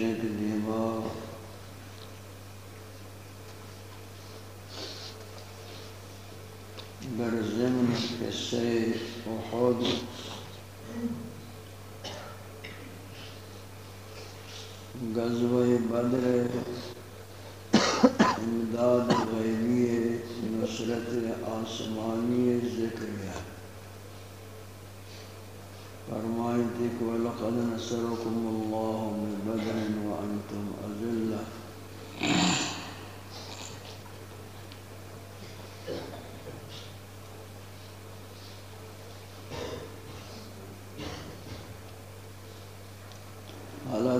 ہمشہ کے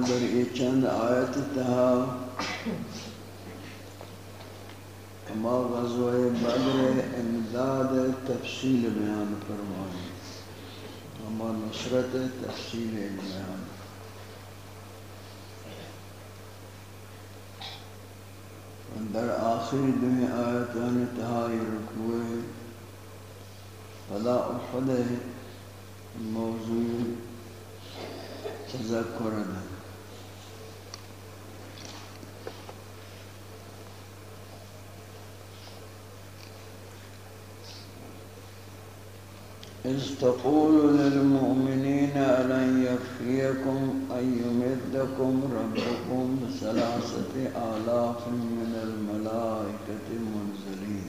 در یہ چند آیت تہا اما غزوہ بدر امداد تفصیل بیان فرمائی اما نصرت تفصیل بیان. در آخری دمی آیتان تہائی رکوے فلا احد موضوع تذکر ہے إذ تقول للمؤمنين ألن يكفيكم أن يمدكم ربكم بثلاثة آلاف من الملائكة منزلين.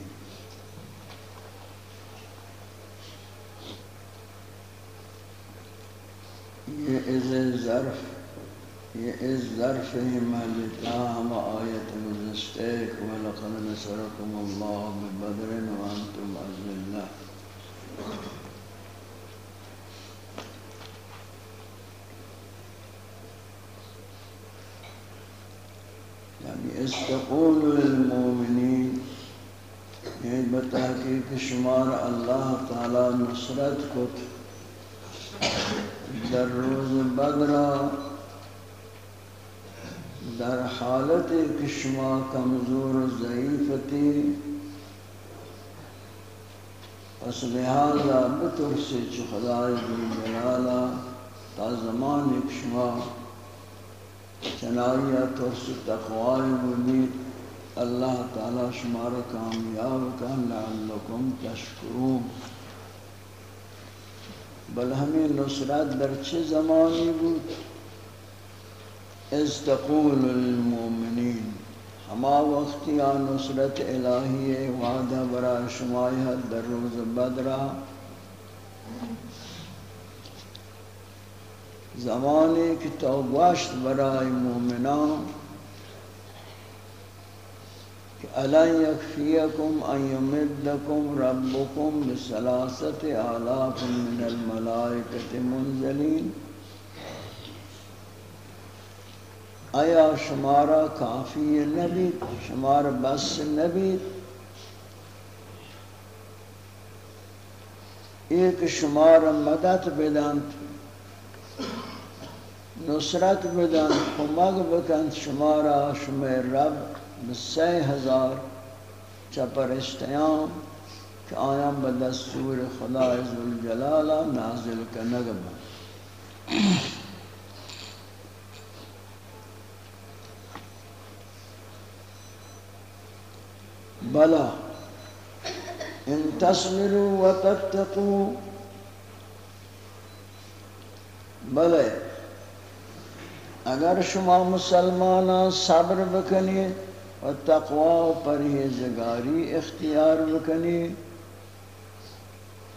یہ از ظرف یہ از ظرف ہم آیت گزشتے وَلَقَدْ نَصَرَكُمُ اللَّهُ بِبَدْرٍ وَأَنْتُمْ أَذِلَّةٌ يعني استقول للمؤمنين یہ یعنی بتحقیق شمار اللہ تعالی نصرت کت در روز بدرا در حالت کہ شما کمزور و ضعیفتی پس لہذا بترسی چو خدای جل جلالا تا زمان ایک شما چنائیہ ترس تقوی مبید اللہ تعالی شمار کامیاب کن لعلکم تشکرون۔ بل ہمیں نصرت در چه زمانی بود؟ از تقول للمؤمنین، ہما وقتی آن نصرت الہی وعدہ برای شمایت در روز بدرہ زمانی که تو گوشت برای مؤمنان ألن يكفيكم أن يمدكم ربكم بثلاثة آلاف من الملائكة منزلين آیا شمارا کافی نبی شمار بس نبی ایک شمار مدد بدن. نصرت بدن، کمک بکن شمارا شمار رب بسی ہزار چپرشتیان که کہ آیاں بدستور خدا عزوالجلالہ نازل کا نگم بلا. ان تصبروا و تتقوا بلے. اگر شما مسلمانان صبر بکنی و تقوا و پرہیزگاری اختیار بکنی،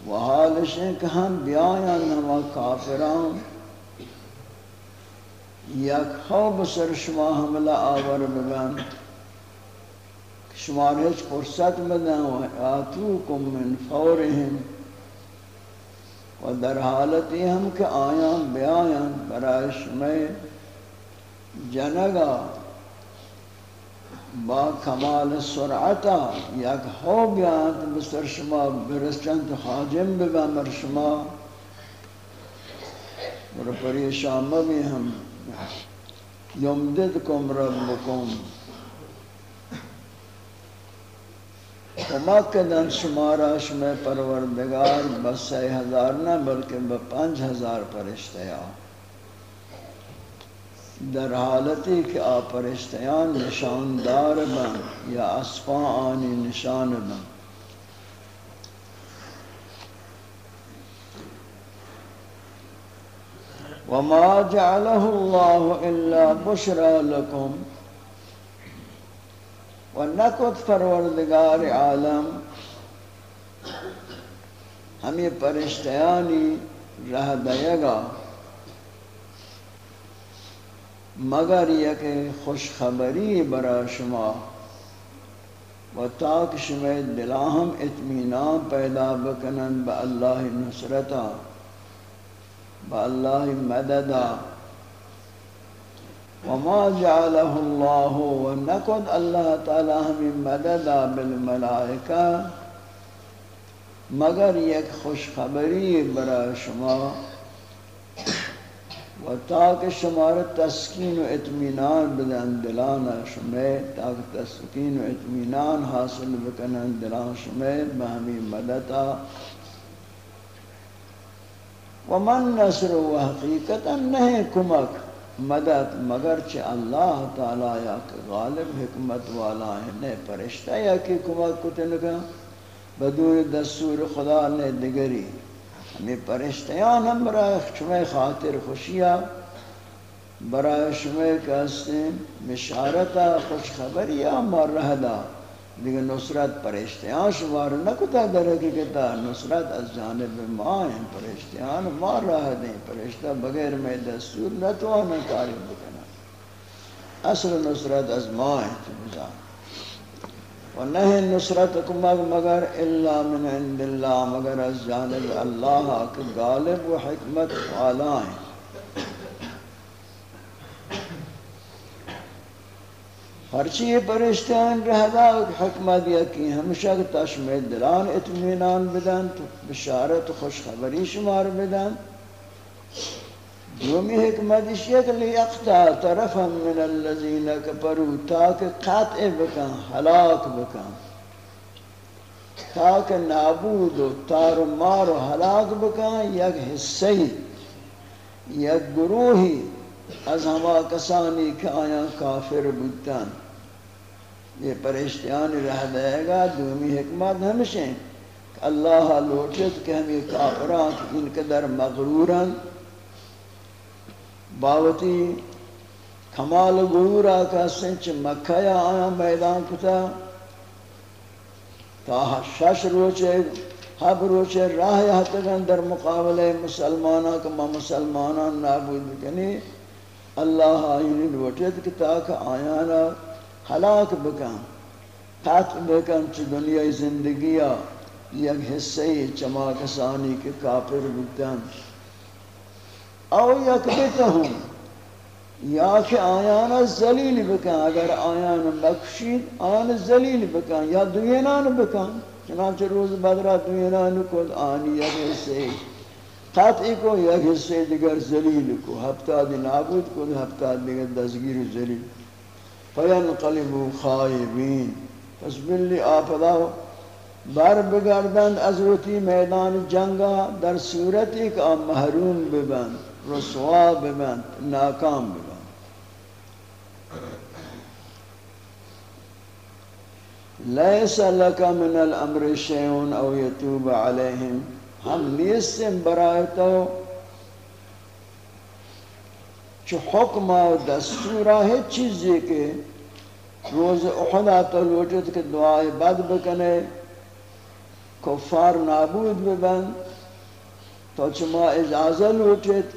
و حالش ہے کہ ہم بیایا نما کافران، یک ہو بسر شما حملہ آور بگن، شما رچ فرصت بدن و آتوکم من فورہم و در حالتی ہم کہ آیاں بیایا برای شما جنگا با کمال سرعتا، یک ہو بیانت بسر شما برسچن تو خاجم ببامر شما. اور پریشان بھی ہم. یمددکم ربکم کما کدن شمارا شما پروردگار بس سی ہزار نہ، بلکہ بپنج ہزار پرشتیا در حالتی کہ آپرشتیان نشاندار بن یا اسفا آنی نشان بن وما جعله الله إلا بشرى لكم ونکت پروردگار عالم ہمیں پرشتیانی رہ دے گا مگر یک خوشخبری برا شما و تاک شما دلاہم اطمینان پیدا بکنن با اللہ نصرتا، با اللہ مددا. وما جعله اللہ و نکد اللہ تعالی ہمیں مددا بالملائکہ، مگر یک خوشخبری برا شما. و تاک شمار تسکین و اطمینان بدن دلان شمی تاک تسکین و اطمینان حاصل بکنن دلان شمی بہمی مدتا و من نصر و حقیقتا نہیں کمک مدد، مگر چھ اللہ تعالی یا کہ غالب حکمت والا ہے نے پرشتہ یا کہ کمک کتنگا بدون دستور خدا نے دگری. ہمیں پرشتیان ہم برای شما خاطر خوشیا برای شما کہستے مشارتا خوش خبریا رہ دا دیکھ نصرت پرشتیان شمار نکتا درکی کتا نصرت از جانب ما ہیں پرشتیان مار رہ دیں پرشتہ بغیر میں دستور نتوانا کاری بکنا اصل نصرت از ما ہیں تو چھ و نہیں نصرتکم مگر الا من عند اللہ، مگر از جانب اللہ کے غالب و حکمت والا ہیں ہرچی یہ پرشتیان رہدا حکمت یکی ہمشہ تشمید دلان اتمینان بدن، تو بشارت خوشخبری شمار بدن۔ دومی حکمت یہ کہ لیقتا طرفا من الذین کفروا تاکہ قطع بکن ہلاک بکن تاکہ نابود و تار و مار و ہلاک بکن یک حصی یک گروہی از ہما کسانی کہ آیا کافر بودتن یہ پریشتیان رہ دے گا، دومی حکمت ہمشیں اللہ لوٹت کہ ہم یہ کافران، ان قدر مغرورن. باوتی کمال غرورا کا سنچ مکہ یا آیا میدان کتا تا شش روچے ہب روچے راہ یہتگن در مقابلے مسلمانہ کما مسلمانہ نابود بکنی اللہ آئینی لوٹید کتا کہ آیانا حلاک بکن قطع بکن چی دنیای زندگی یک حصے چما کسانی کے کافر بکن او یک بتہم یا کہ آیان زلیل بکن، اگر آیان بکشید آیان زلیل بکن، یا دوینان بکن، چنانچہ روز بدرہ دوینان کل آنی یک حصے، قطعی کو یک حصے دیگر زلیل کو، ہفتہ دی نابود کو، ہفتہ دیگر دزگیر زلیل. فینقلبو خائبین، پس بلی آفدا بر بگردند از روتی میدان جنگا، در صورتی کہ آم محروم ببند. رسوا ببند ناکام ببند لیس لکا من الامر شیعون او یتوب علیہم، ہم نیستیم برایتو چو حکم و دستورہ ہے چیزی کے، روز احد آتا لوٹت کہ دعائے بد بکنے، کفار نابود ببن، تو چما اجازہ لوٹت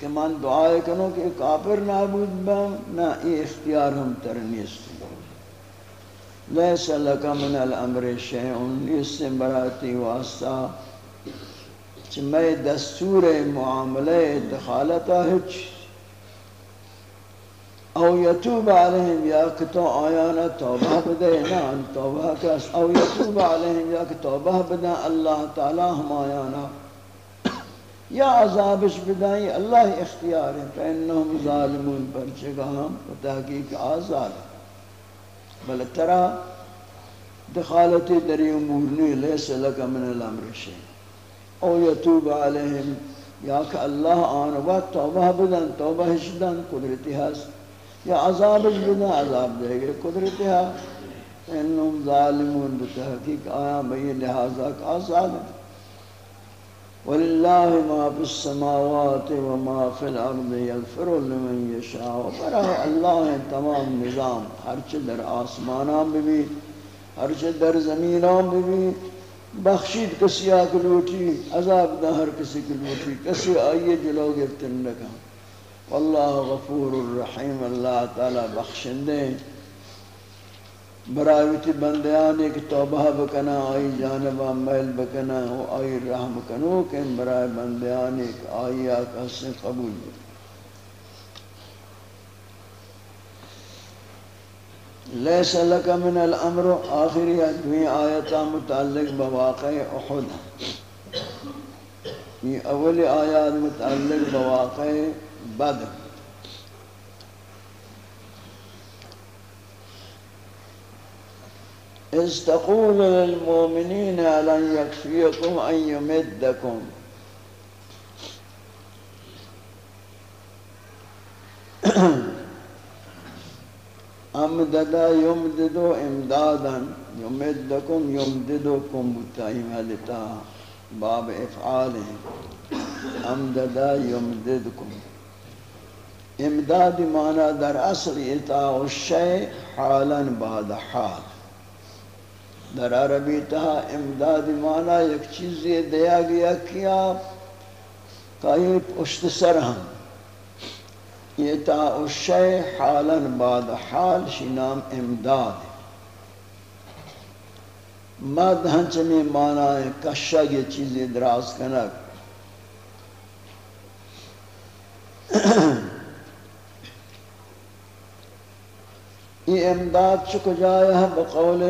کہ من دعائے کنو کہ کافر نابود بن نہ یہ اختیار ہم ترنیست لیس لکا من الامر شیعن، اس سے براتی واسطہ چمے دستور معاملے دخالتا ہچ او یتوب علیہم یا کہ تو آیانا توبہ بدے نا توبہ کس۔ او یتوب علیہم یا کہ توبہ بدے، اللہ تعالی ہم آیانا یا عذابش بدائیں اللہ اختیار ہے فإنہم ظالمون پر چگا ہم تحقیق آزاد بل ترا دخالتی دری امورنی لیس لکا من الامر شئی او یتوب علیہم، یا کہ اللہ آن وقت توبہ بدن، توبہ شدن، قدرتی ہست۔ یا عذاب بنا عذاب دے گے قدرت ہے انہم ظالمون بتحقیق آیا بئی لہذا کا آزاد ہے وَلِلَّهِ مَا فِي السَّمَاوَاتِ وَمَا فِي الْأَرْضِ يَغْفِرُ لِمَنْ يَشَاءُ برای اللہ تمام نظام ہرچہ در آسمانان بھی ہرچہ در زمینان بھی بخشید کسی آکھ لوٹی، عذاب نہ ہر کسی کی لوٹی، کسی آئیے جلو گفتن لکھا واللہ غفور الرحیم، اللہ تعالی بخشندے ہیں۔ برایوتی بندیان ایک توبہ بکنا، آئی جانبا محل بکنا آئی رحم کنو کہ برای بندیان ایک آئی آکا سے قبول بکنا لیس لکا من الامر، آخری دوی آیتا متعلق بواقع احد۔ یہ اولی آیات متعلق بواقع بدر۔ إذ تقول للمؤمنين لن يكفيكم أن يمدكم؟ أمدد يمدد إمدادا؟ يمدكم يمددكم بتايم هلتا باب إفعاله. أمدد يمددكم؟ إمداد معنی در أصل إطاع الشیء حالا بعد حال. در عربی تہا امداد معنی ایک چیزی دیا گیا کیا کئی پشت سر ہم۔ اطاع الشیء حالا بعد حال شی نام امداد۔ مد ہنچمی معنی کشگ یہ چیزی دراز کنک یہ امداد چک جایا ہے بقول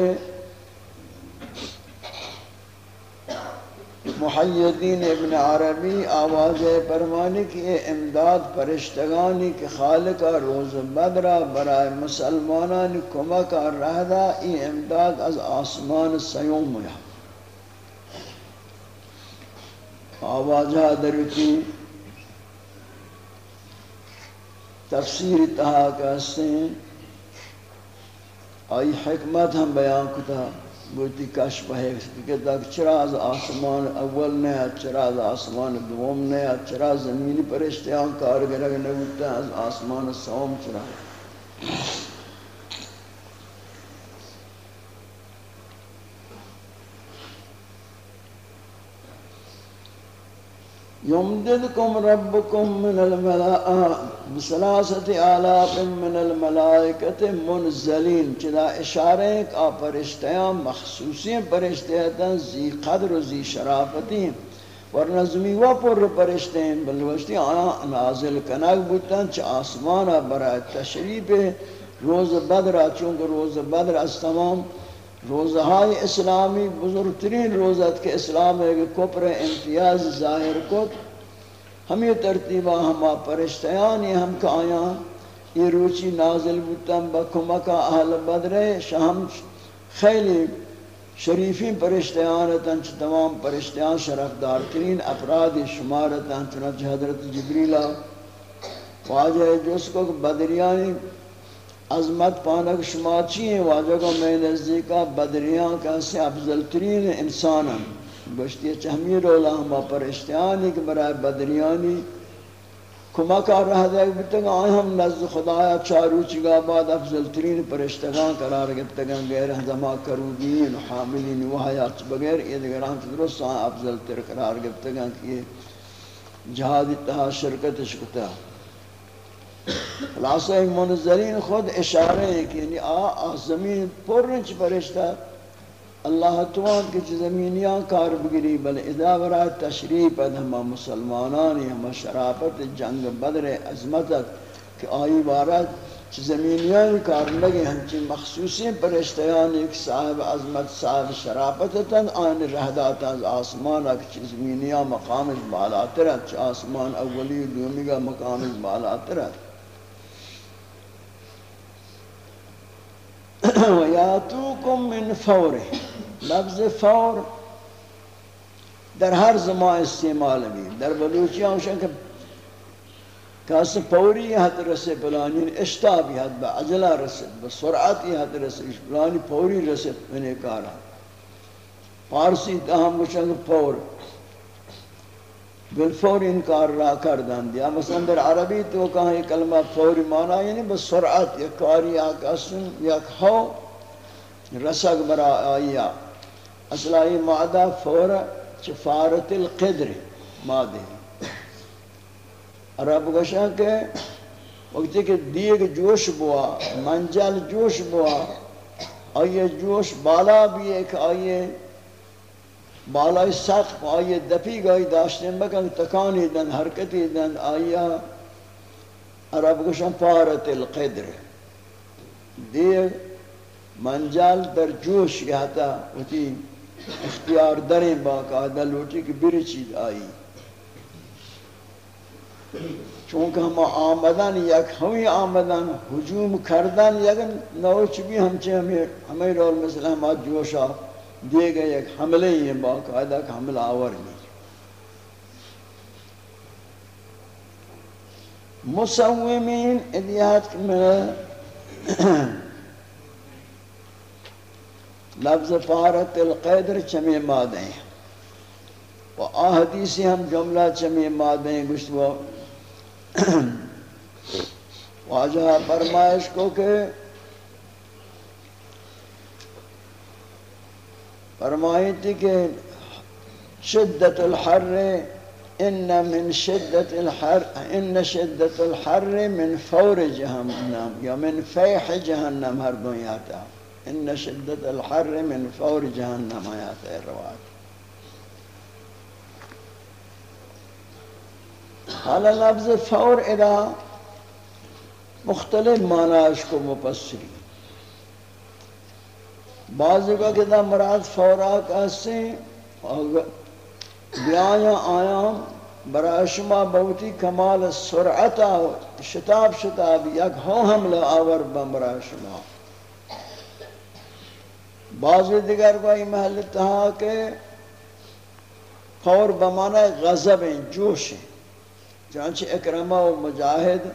محیدین ابن عربی آواز پرمانی کی امداد پرشتگانی کے خالق روز بدرہ برائے مسلمانان کمک رہدا یہ امداد از آسمان سیوم ہے آوازہ دروتی تفسیر تہا کہتے ہیں۔ آئی حکمت ہم بیان کتا۔ بوتی کشف ہے کہ تک چرا از آسمان اول نے چرا از آسمان دوم نیا چرا زمینی پرشتیان کارگرگ نبوتا از آسمان سوم چراز يمددكم ربكم من الملائكة، بثلاثة آلاف من الملائكة منزلين چلا اشارے ایک آ پرشتیاں مخصوصی پرشتیاں زی قدر و زی شرافتی ہیں۔ ورنہ زمی و پر پرشتیں بلوشتی آیا نازل کنک بودتاں چا آسمانا برای تشریف روز بدر چونکہ روز بدر از تمام روزهای اسلامی بزرگترین روزت کے اسلام ہے کہ کپر امتیاز ظاہر کت ہمیں ترتیبہ ہما پرشتیانی ہم کا آیا یہ روچی نازل بودتاں بکمکا اہل بدر شہم خیلی شریفین پرشتیانتاں چھ تمام پرشتیان شرفدار ترین افراد شمارتاں چنانچہ حضرت جبریلہ واجہ جس کو بدریانی عظمت پانک شما چیئے واجہ کو میں نزدیکا بدریاں کا سے افضل ترین انسان ہم۔ گوشتی چہمی رولا ہما پرشتیانی کہ برای بدریانی۔ کمکا رہ دے بتگا آئے ہم نزد خدایا چارو چگا بعد افضل ترین پرشتگان قرار گفتگا غیر ہزما کرودین حاملین وحیات بغیر یہ دیگران درست آئے افضل تر قرار گفتگا کہ جہاد اتحا شرکت شکتا۔ خلاصہ منظرین خود اشارے ہیں کہ یعنی آ زمین پرنچ پرشتہ اللہ توان کے زمینیاں کار بگری، بل ادا برای تشریف اد ہما مسلمانانی ہما شرافت جنگ بدر عظمتت کہ آئی بارد چھ زمینیاں کار لگے، ہنچی مخصوصی پرشتیان ایک صاحب عظمت، صاحب شرافت تن آن رہداتا از آسمان اک چھ زمینیاں مقامش بالاترت چھ آسمان اولی، دومی کا مقامش بالاترت ویاتوکم من فور لفظ فور در ہر زمان استعمال بھی در بلوچی آنشان کہ کاس پوری حد رسے پلانی اشتابی حد با عجلہ رسد با سرعتی حد رسد پلانی پوری رسد میں کارا۔ پارسی تاہم گوشن پور۔ بالفور انکار را کردن دیا مثلا در عربی تو کہاں یہ کلمہ فوری معنی یعنی بس سرعت یا کاری آکا سن یا کھو رسک برا آئیا اصلا یہ مادہ فور چفارت القدر مادہ. عرب گوشن کہ وقتی کہ دیگ جوش بوا، منجل جوش بوا آئیے جوش بالا بھی ایک آئیے بالای سقف آئی دپی گئی داشتن بکن تکانی دن، حرکتی دن آیا عرب گوشن پارت القدر. دیر منجال در جوش یاتا وتی اختیار دریں باقاعدہ لوٹی کی بری چیز آئی چونکہ ہم آمدن یک ہمی آمدن، حجوم کردن یک نوچ بھی ہمیں ہمیں رول مثل ہم جوشا. دیے گئے ایک حملے یہ باقاعدہ کا حملہ آور نہیں مصومین ادیات میں لفظ فارت القیدر چمی مادیں و آحدیثی ہم جملہ چمی مادیں ہیں گشت وہ واجہ فرمائش کو کہ فرمائی تھی کہ شدت الحر ان من شدت الحر ان شدت الحر من فور جہنم یا من فیح جہنم ہر دو ان شدت الحر من فور جہنم آتا ہے روایت. حالا لفظ فور ادا مختلف معنی کو مپسری بعضی کا کہتا مراد فوراً کہتے بیایا آیا برای شما بہتی کمال سرعتا شتاب شتاب یک ہاں ہو حملہ آور بمرای شما۔ بعضی دیگر کو یہ محل تہا کہ فور بمانا غضب جوش ہیں چانچہ اکرمہ و مجاہد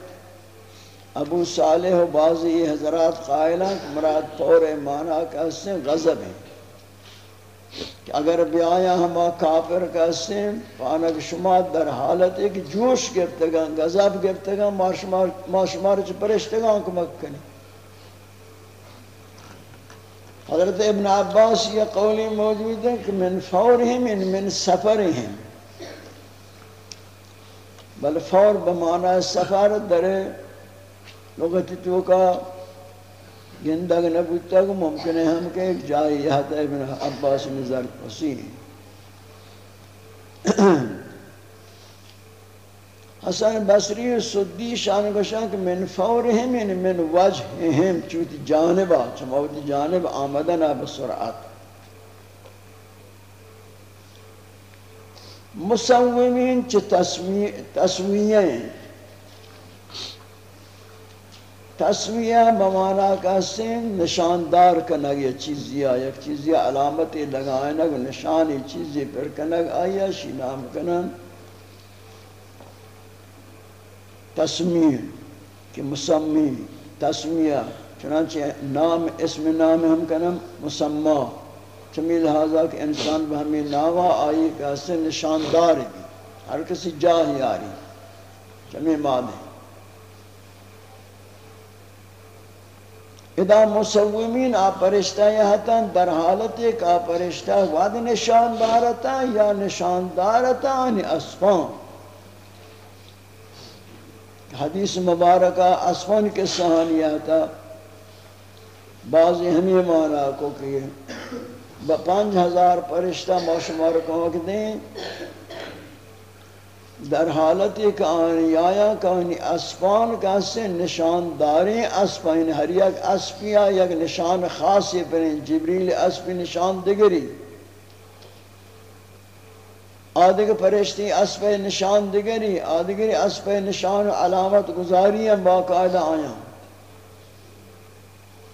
ابو صالح و بعضی حضرات قائلہ مراد پور مانا کا اس سے غضب ہے۔ کہ اگر بیایا ہما کافر کا اس سے پانک شما در حالت ہے کہ جوش گرفتگا غضب گرفتگا ما شمار چھ پرشتگا کو مکنی حضرت ابن عباس یہ قولی موجود ہے کہ من فورہم ان من سفرہم۔ بل فور بمانا سفر در لغت تو کا گندگ نبوتا کو ممکن ہے ہم کہ ایک جائے یہاں تا ابن عباس نظر وسیع حسن بصری سدی شان گوشان کہ من فورہم یعنی من وجہہم چوتی جانبا چموتی جانب آمدنا بسرعت مسومین چھ تسویہ ہیں تسویہ بمانا کا سن نشاندار کنگ، یہ چیزی آیا ایک چیزی علامتی لگائیں نشانی چیزی پر کنگ آیا شی نام کنن تسمیہ کہ مسمی تسمیہ چنانچہ نام، اسم نام ہم کنم مسمہ چمی لہذا کہ انسان بہمی ناوا آئی کہ اسے نشاندار بھی، ہر کسی جاہی آری۔ چمی مادے ادا مسومین آپرشتہ یہاں در حالت ایک آپرشتہ وعد نشاندارتا یا نشاندارتا یعنی اسفان۔ حدیث مبارکہ اسفان کے سہانیہ تھا۔ بعضی ہمیں مانا کو کہ پانچ ہزار پرشتہ موشمار کو وقت دیں۔ در حالت ایک آنی آیا کہ اسپان کا سے نشانداریں اسپان ہر یک اسپیا یک نشان خاصی پریں جبریل اسپی نشان دگری۔ آدھگ پرشتی اسپ نشان دگری آدھگری اسپ نشان علامت گزاری ہیں، باقاعدہ آیا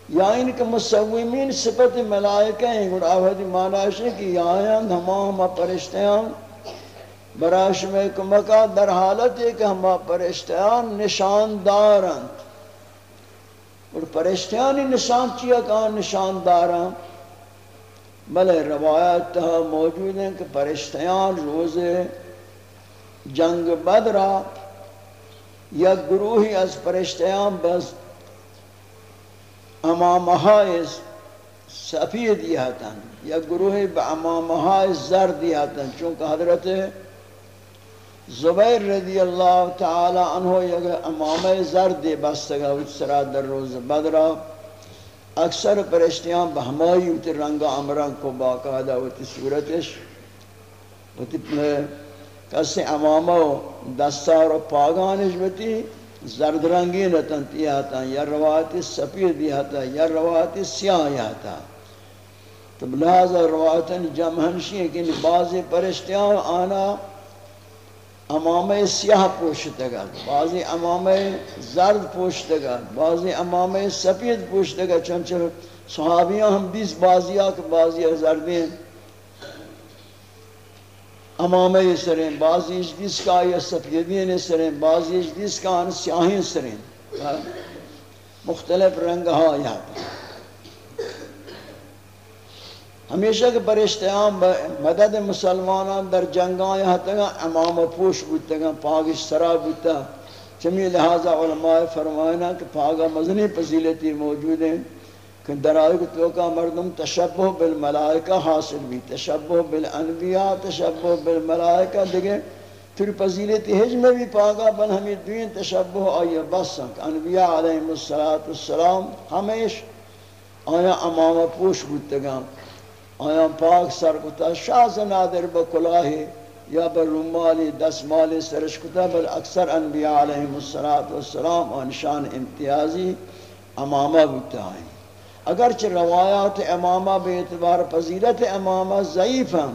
یا ان کے مصومین صفت ملائکہ ہیں گوڑ آوہدی معنی ہے کہ یا آیا ہم پرشتیاں۔ براش میں کمکا در حالت ہے کہ ہم پرشتیان نشاندارن اور پرشتیانی نشان چیا کہاں نشاندارن بلے روایت تہا موجود ہیں کہ پرشتیان روز جنگ بدرہ یا گروہی از پرشتیان بس امامہائی سفید دیہتاں یا گروہی با امامہائی زر دیہتاں چونکہ حضرت زبیر رضی اللہ تعالی عنہ یک امام زرد بستگا سرا در روز بدرہ اکثر پرشتیاں بہمائی ہوتی رنگا عمران کو باقاعدہ ہوتی صورتش. ہوتی کسی امامہ دستار و پاگانش ہوتی زرد رنگی نتنتی آتا، یا روایت سپید آتا، یا روایت سیاہ آتا. تو لہذا روایت جمع ہنشی ہے کہ بعض پرشتیاں آنا امامه سیاه پوشتگا بعضی امامه زرد پوشتگا بعضی امامه سفید پوشتگا چنچه صحابیان هم بیس بعضی ها که بعضی زردین امامه سرین بعضیش دیس کا یا سفیدین سرین بعضیش دیس کا سیاہین سرین مختلف رنگ ها یہاں ہمیشہ کے پرشتیام مدد مسلمانان در جنگاں یہاں تگا امام پوش بودتا پاگش سرا بودتا۔ چمی لہذا علماء فرمائنا کہ پاگا مزنی پذیلتی موجود ہیں۔ کہ در آئے توقع مردم تشبہ بالملائکہ حاصل بھی، تشبہ بالانبیاء، تشبہ بالملائکہ دیکھیں پھر پذیلتی حجم بھی پاگا، بل ہمیں دوین تشبہ آئیے بس۔ ہیں کہ انبیاء علیہ السلام ہمیش آیا امام پوش بودتا گا آیا پاک سر کتا شاز نادر بکلاہی یا بر رومالی دسمالی سرش کتا، بل اکثر انبیاء علیہ السلام انشان امتیازی امامہ بتا ہیں اگرچہ روایات امامہ بے اعتبار فضیلت امامہ ضعیف ہیں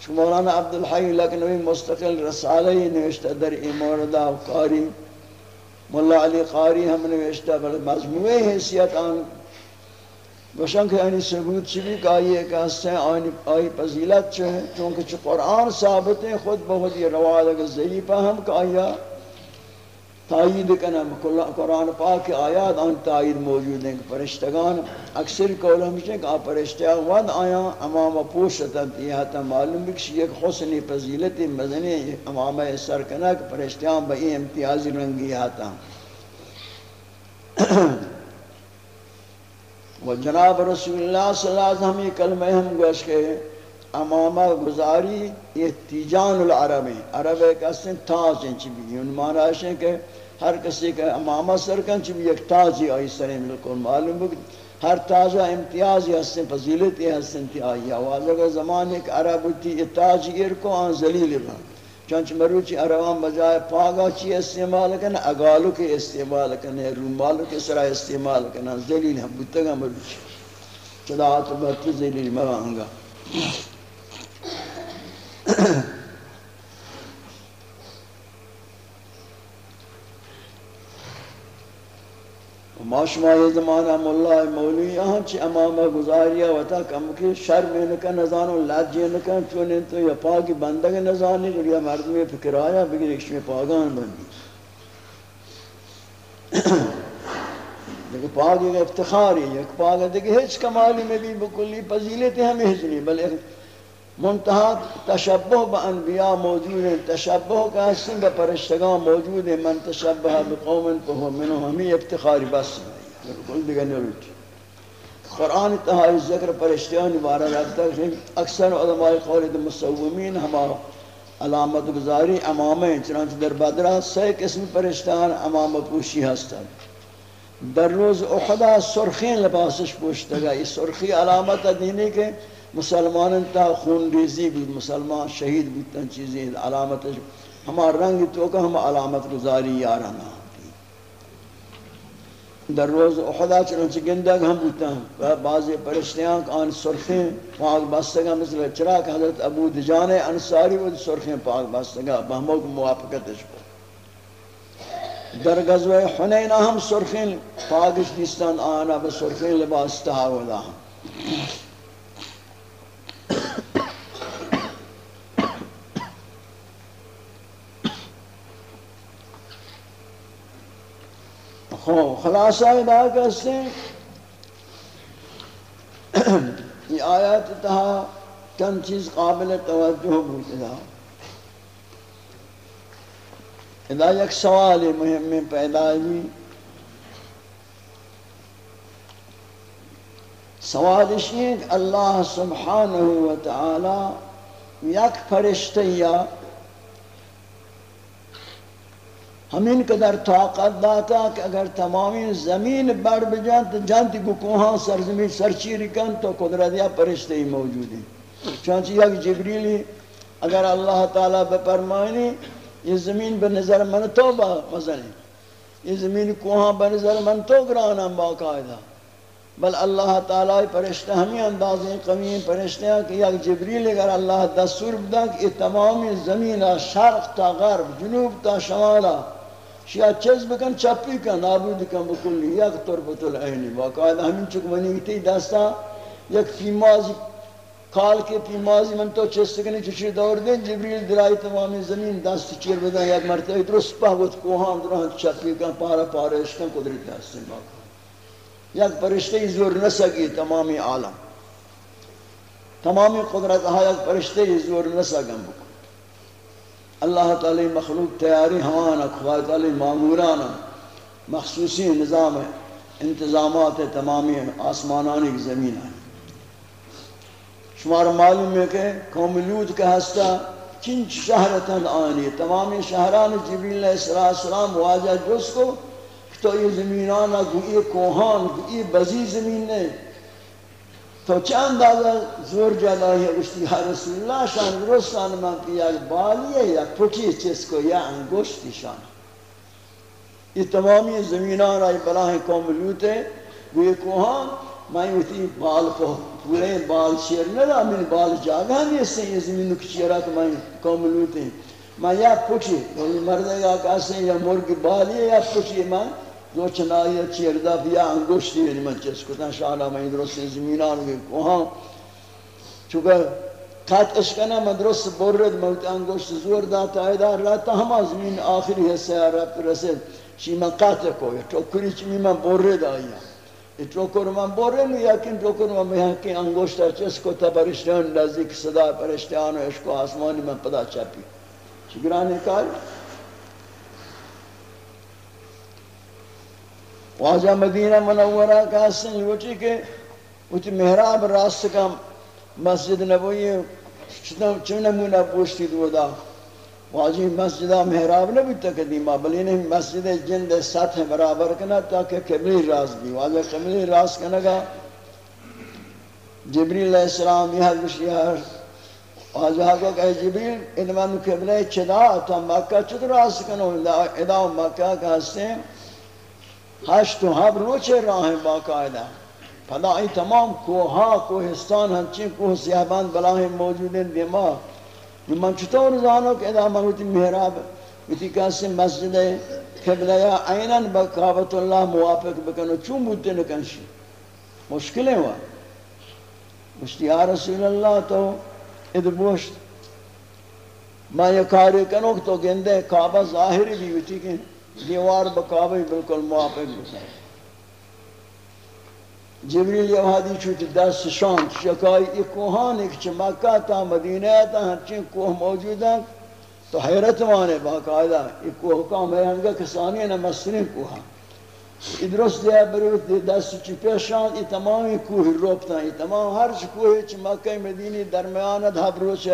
چو مولانا عبدالحی لکنوی مستقل رسالی نوشتہ در ایموردہ قاری مولا علی قاری ہم نوشتہ، بل مضموعی حیثیت آن گوشن کہ یعنی ثبوت چلی کہ آئی ایک حصہ آئی پذیلت چھے چونکہ چھ قرآن ثابت ہیں خود بہت یہ روایت اگر ضعیفہ ہم کہ آیا تائید کنم قرآن پاک آیات آن تائید موجود ہیں کہ پرشتگان اکثر قول ہمشہ کہ آپ پرشتگان ود آیا، امام پوشتا تیہتا معلوم بکشی ایک حسنی پذیلت مزنی امام سر سرکنک پرشتگان بئی امتیازی رنگی آتا و جناب رسول اللہ صلی اللہ علیہ وسلم یہ کلمہ ہم گوش کے امامہ گزاری یہ تیجان العرب ہیں۔ عرب ایک اصل تاج ہیں چبی ان معنی ہے کہ ہر کسی کا امامہ سرکن چبی ایک تاجی آئی سرے ملکن معلوم ہے ہر تاجہ امتیازی حسن فضیلتی حسن تی آئی آواز۔ اگر زمان ایک عرب تی تاج ارکو آن زلیل بھا چنچ مروچی عربان بجائے پاگا چی استعمال کرنا اگالو کے استعمال کرنا رومالو کے سرا استعمال کرنا زلیل ہم بتگا مروچی۔ چلا آتو آتباتی زلیل مرانگا۔ ما شما یہ زمانہ مولا مولی یہاں چی امامہ گزاریا وطا کم کی شرم نکا نزانو لاجی نکا چونین تو یا پاکی بندگ نزانی جو یا مردمی فکر آیا بگر ایک شمی پاگان بندی دیکھ پاکی کا افتخاری یک پاک دیکھ ہیچ کمالی میں بھی بکلی پذیلت ہمیں ہیچ نہیں بل منتہا تشبہ با انبیاء موجود ہیں، تشبہ کا حسن با پرشتگان موجود ہیں، من تشبہ بقوم فہو منو ہمیں افتخاری بس بالکل دیگر نروٹی قرآن تہائی ذکر پرشتگان بارہ رکھتا ہے اکثر علماء قولد مصومین ہما علامت گزاری امامیں چنانچہ در بدرہ سی قسم پرشتگان امام پوشی ہستا در روز احدا سرخین لباسش پوشتا گا یہ سرخی علامت دینے کے مسلمان تا خون ریزی بھی، مسلمان شہید بھی تن چیزیں علامت ہمارا رنگ تو کہ ہم علامت گزاری یارانا در روز احدا چنانچہ گندگ ہم بودتا ہیں بعض پرشتیاں آن سرخیں پاک بستگا مثل چراک حضرت ابو دجان انصاری وہ سرخیں پاک بستگا بہموں کو موافقتش کو در غزوہ حنین ہم سرخیں پاکش دیستان آنا بسرخیں لباس تحاولا ہم ہاں، خلاصہ ادا کرتے ہیں۔ یہ آیات تہا چند چیز قابل توجہ بودتا ادا یک سوال مهم پیدا ہوئی۔ سوال شیخ اللہ سبحانہ وتعالی یک فرشتہ یا ہمین قدر طاقت داتا کہ اگر تمامی زمین بڑھ بجان تو جانتی کو کوہاں سرزمین سرچیر کن تو قدرت یا پرشتے موجود ہیں۔ چانچہ یک جبریلی اگر اللہ تعالیٰ بپرمائنی یہ زمین بنظر من تو مثلا یہ زمین کوہاں بنظر من تو گرانا باقاعدہ بل اللہ تعالیٰ پرشتہ ہمیں اندازیں قوی پرشتہ ہیں کہ یک جبریل اگر اللہ دستور بدا کہ یہ تمامی زمین شرق تا غرب، جنوب تا شمالہ شیا چیز بکن چپی کن نابود کن بکلی یک تربت العینی باقاعدہ ہمین چک منی تی دستا یک فیمازی کال کے فیمازی من تو چیز سکنی چشی دور دیں جبریل درائی تمامی زمین دست چیر بدن یک مرتبہ درست پاہوت کوہاں درہن چپی کن پارا پارا اشکن قدرت دستی باقا یک پرشتے زور نسکی تمامی عالم تمامی قدرت ہا یک پرشتے زور نسکن بکن اللہ تعالی مخلوق تیاری ہوانا خدا تعالی معمورانا مخصوصی نظام انتظامات تمامی آسمانانی زمین ہے شمار معلوم ہے کہ قوم لوت کا ہستا چنچ شہرتن آنی تمامی شہران جبریل علیہ السلام واجہ جس کو تو یہ زمینانا گوئی کوہان گوئی بزی زمین نہیں تو چند آگا زور جلائی ہے اشتی یا رسول اللہ شان درستان من کہ یا بالی ہے یا پٹی چیز کو یا انگوشتی شان یہ تمامی زمینان آئی بلاہیں قوم لوتے گوئے کوہاں میں ہوتی بال کو پورے بال شیر نہ ندا من بال جاگہ نہیں اس سے، یہ زمین کی چیرہ کہ میں قوم لوتے میں یا پٹی یعنی مردے گا کہاستے یا مرگ بالی ہے یا پٹی میں دو چنایی چیردا بیا انگوشتی یعنی من چیز کتن شاهنامه این درست زمینان میلان گیم کوها چوکہ قط اشکنا من درست برد موت انگوشت زور داتا ایدار راتا هم از مین آخری حصه رفت رسید شی من قطع کوی چوکری چی من برد آیا چوکر من برد یکن چوکر من محقی انگوشتا چیز کتا پرشتیان نزدیک صدا پرشتیان و عشق و آسمانی من پدا چپی چگرانی کاری؟ واجہ مدینہ منورہ کا حسن لوٹی کہ وہ محراب راست کا مسجد نبوی چون نمونہ پوشتی دو دا. واجی مسجدہ محراب نبی تقدیمہ بلی یعنی نہیں مسجد جند سطح برابر کنا تاکہ قبلی راز بھی واجی قبلی راز کنگا جبریل علیہ السلام، یہ حضرت شیعہ واجہ کو کہ جبریل انمان قبلی چدا تا مکہ چد راز کنو ادا مکہ کا حسین ہشت و ہب روچے راہیں باقاعدہ۔ پدا ای تمام کوہا، کوہستان ہنچین کوہ سیاہبان بلاہیں موجود ہیں دیما من چطور زانو کہ ادا مروتی محراب اتی کسی مسجد قبلہ عیناً بقابت اللہ موافق بکنو چون بودتے نکنشی مشکلیں ہوا مشتی یا رسول اللہ تو ادھ بوشت۔ میں یہ کاری کنو تو گندے، کعبہ ظاہری بھی ہوتی کہ دیوار بکعبہ بالکل موافق بکنو جبریل یہ وحدی چھوٹ دست شان، شکای ای کوہان ایک چھ مکہ تا مدینہ تا ہنچین کوہ موجود ہیں۔ تو حیرت وانے باقاعدہ ای کوہ کا میں ہنگا کسانی ہے نمسرین کوہا ادرس دیا بروت دی دست چھ پیشان ای تمام کوہ روپتا ای تمام ہر چھ کوہ چھ مکہ مدینی درمیانت حبرو چھ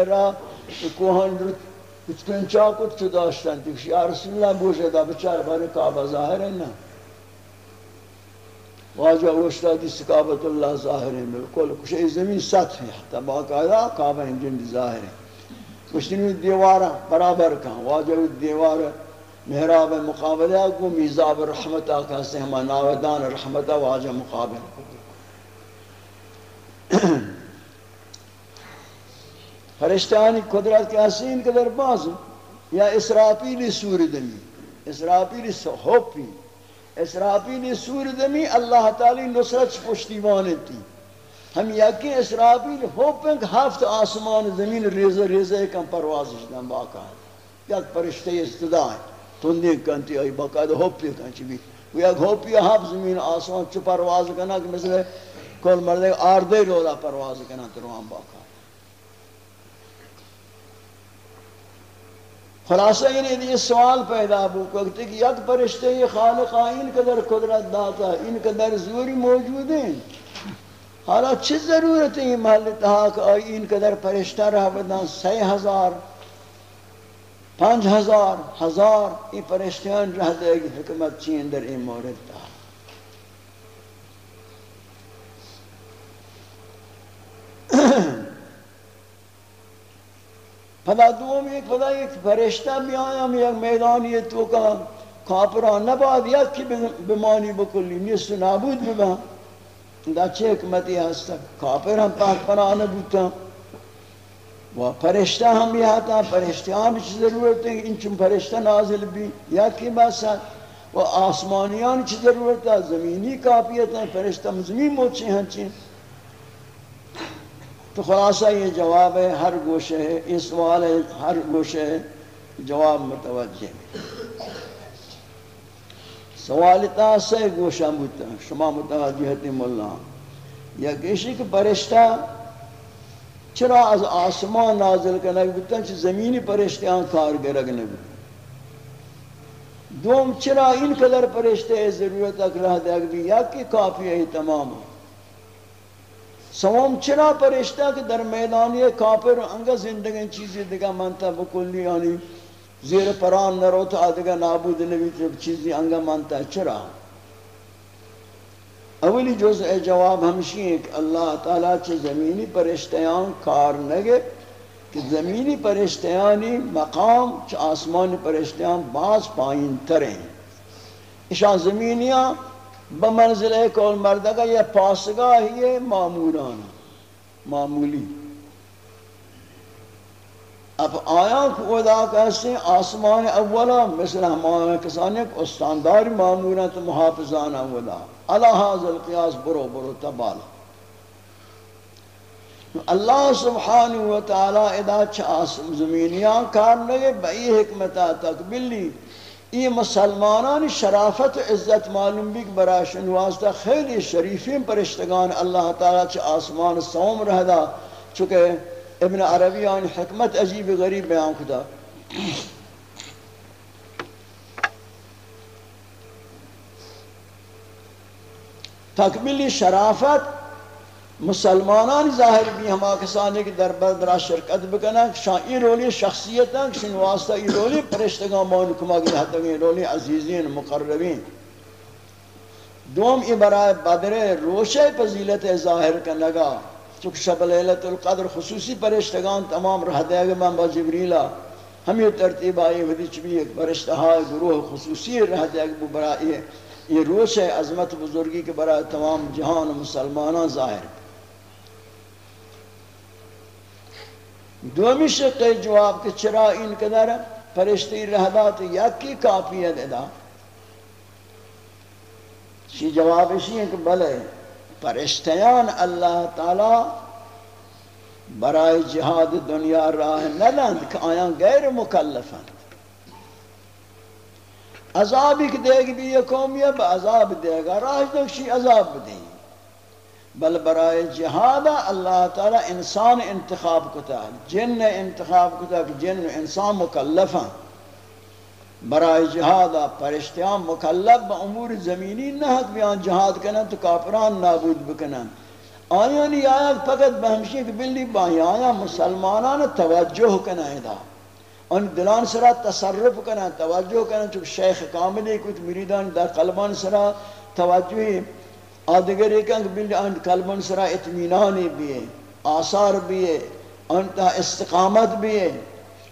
ای کوہان روت کتفن چاکت که داشتن تکشی یا رسول اللہ بوشه دا بچار بره کعبه ظاهره نه واجه اوشتا دیست کعبت الله ظاهره کچھ کشه زمین سطح ہے حتی باقاعده کعبه انجن کچھ کشتنی دیوارا برابر کن واجه دیوار محراب مقابله کو میزاب رحمت آقا سے ناودان رحمت واجه مقابل فرشتانی قدرت کے حسین قدر باز یا اسرافیلی سور دمی اسرافیلی سحوپی اسرافیل سور دمی اللہ تعالی نصرت پشتیوان تھی ہم یکی اسرافیل ہوپنگ ہفت آسمان زمین ریزہ ریزہ کم پرواز شدن باقا ہے۔ یک پرشتے استدائیں تندی کنتی آئی باقا ہے ہوپی کنچی بھی۔ وہ یک ہوپی ہفت زمین آسمان چو پرواز کنا کہ مثل کل مردے آردے رولا پرواز کنا تروان باقا خلاصہ یعنی یہ سوال پیدا ہو کہ یک پرشتے یہ خالق ان قدر قدرت داتا ان قدر زوری موجود ہیں۔ حالا چھ ضرورت ہے یہ محل تہا کہ آئی ان قدر پرشتہ رہ بدن سی ہزار پانچ ہزار ہزار یہ پرشتیان رہ دے گی، حکمت چین در این مورد تہا پدا دوم یک خدا یک فرشته بیایم یک میدانی تو کا کافران نباد یک که بمانی بکلی. نیست و نابود ببن دا چه حکمتی هست کافر هم پاک پرانه و فرشته هم بیاتا فرشته هم چی ضرورت این چون فرشته نازل بی یکی بس و آسمانیان چی ضرورت زمینی کافیت فرشته زمین ہیں هنچین تو خلاصہ یہ جواب ہے، ہر گوشے ہے اس سوال ہے، ہر گوشے ہے، جواب متوجہ سوال تا سے گوشہ بوتا شما متوجہ متوجہت مولا یا کسی کہ پرشتہ چرا از آسمان نازل کرنے بوتا چھ زمینی پرشتیاں کار گرگنے بوتا دوم چرا ان قدر پرشتے ضرورت اک رہ دے بھی یا کہ کافی ہے تمام ہے۔ سوام چرا پرشتہ کہ در میدانی کافر انگا زندگی چیزی دیگا منتا بکلی یعنی زیر پران نرو تا دیگا نابود نبی تب چیزی انگا منتا چرا؟ اولی جزء جواب ہمشی ہے کہ اللہ تعالیٰ چھ زمینی پرشتیان کار نگے، کہ زمینی پرشتیانی مقام چھ آسمانی پرشتیان باز پائین تریں۔ اشان زمینیاں بمنزل ایک کول مردگا یہ پاسگاہی ہے معمولانا معمولی۔ اب آیا کو ادا کہتے ہیں آسمان اولا، مثل ہمارے کسانے کو استاندار معمولا تو محافظان اولا۔ اللہ حاضر قیاس برو برو تبالا۔ اللہ سبحانہ وتعالی ادا چھ آسم زمینیاں کار لگے، بئی حکمتا تک بلی یہ مسلمانان شرافت و عزت معلوم بھی کہ براشن واسطہ خیلی شریفین پرشتگان اللہ تعالیٰ چھ آسمان سوم رہ دا، چونکہ ابن عربیان حکمت عجیب غریب بیان کدا تکمیلی شرافت مسلمانان ظاہر بھی ہما کسانی کی در بردرا شرکت بکنا شان ای رولی شخصیت ہیں شن واسطہ ای رولی پرشتگاں مون کما گی حتی ای رولی عزیزین، مقربین. دوم ای برای بدر روشے فضیلت ظاہر کنگا، چونکہ شب لیلت القدر خصوصی پرشتگان تمام رہ دے گا من با جبریلہ ہمیں ترتیب آئی ودی چبی ایک پرشتہا ہاں، گروہ خصوصی رہ دے گا برای یہ روش عظمت بزرگی کے برای تمام جہان مسلمانان ظاہر. دومی شق جواب کہ چرا ان قدر فرشتی رہدات یکی کافیت ادا شی جواب اسی ہے کہ بلے، فرشتیان اللہ تعالی برائے جہاد دنیا راہ نلند کہ آیاں غیر مکلفن۔ عذابی کہ دے گی بھی یہ قومی اب عذاب دے گا، راہ دکشی عذاب دیں بل برائے جہاد اللہ تعالی انسان انتخاب کتا جن انتخاب کتا کہ جن انسان مکلف ہیں۔ برائے جہاد پرشتیاں مکلف با امور زمینی نہ حق بیان جہاد کنا تو کافران نابود بکنا آیا نہیں آیا فقط بہمشی کہ بلی بائی آیا مسلمانان توجہ کنا ادا ان دلان سرا تصرف کنا توجہ کنا چونکہ شیخ کاملی کچھ مریدان در قلبان سرا توجہ آدگر ایک انگ بلی ان کلمن سرا اتمینانی بھی ہے آثار بھی ہے ان تا استقامت بھی ہے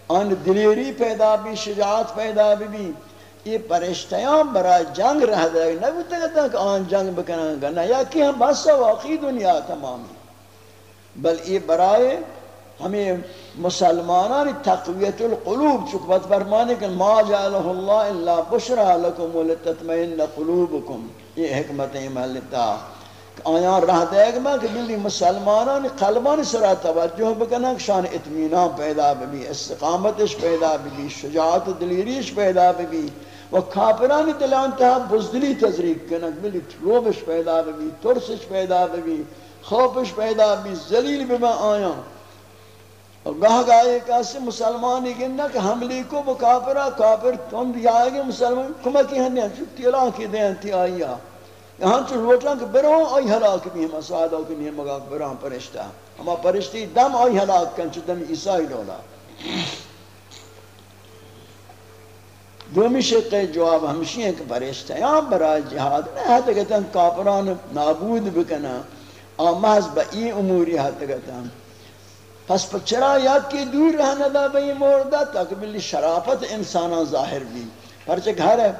ان دلیری پیدا بھی شجاعت پیدا بھی بھی یہ پرشتیاں برای جنگ رہ دے گا نبی تکتا کہ آن جنگ بکنن گا یا کہ ہم بس واقعی دنیا تمامی بل یہ برای ہمیں مسلمانان تقویت القلوب چکبت فرمانے کہ ما جعلہ اللہ الا بشرا لکم ولتتمئن قلوبکم۔ یہ حکمت محلتا آیا رہ دے گا کہ بلی مسلمانان قلبان سرا توجہ بکنا شان اطمینان پیدا بھی استقامتش پیدا بھی شجاعت دلیریش پیدا بھی و کافران دلان تہا بزدلی تذریق کنا بلی روبش پیدا بھی ترسش پیدا بھی خوفش پیدا بھی ذلیل بھی میں آیا اور گاہ گاہ ایک ایسے مسلمان ہی گننا کہ حملی کو وہ کافرہ کافر تم بھی آئے گے مسلمان۔ کمکی ہنیا چھتی اللہ کی دین تھی آئیا یہاں چو روٹاں کہ بروں آئی حلاک بھی ہم اسعادہ کی نہیں مگا بروں پرشتہ۔ ہما پرشتی دم، آئی حلاک کن چو دم عیسائی دولا دومی شق جواب ہمشی ہیں کہ پرشتہ یہاں برای جہاد نہیں ہے کہ کافران نابود بکنا۔ آماز با ای اموری ہے کہ تن۔ پس چرا یاد کی دور رہنا دا بھئی موردہ تاکہ بلی شرافت انسانا ظاہر بھی۔ پرچہ گھر ہے،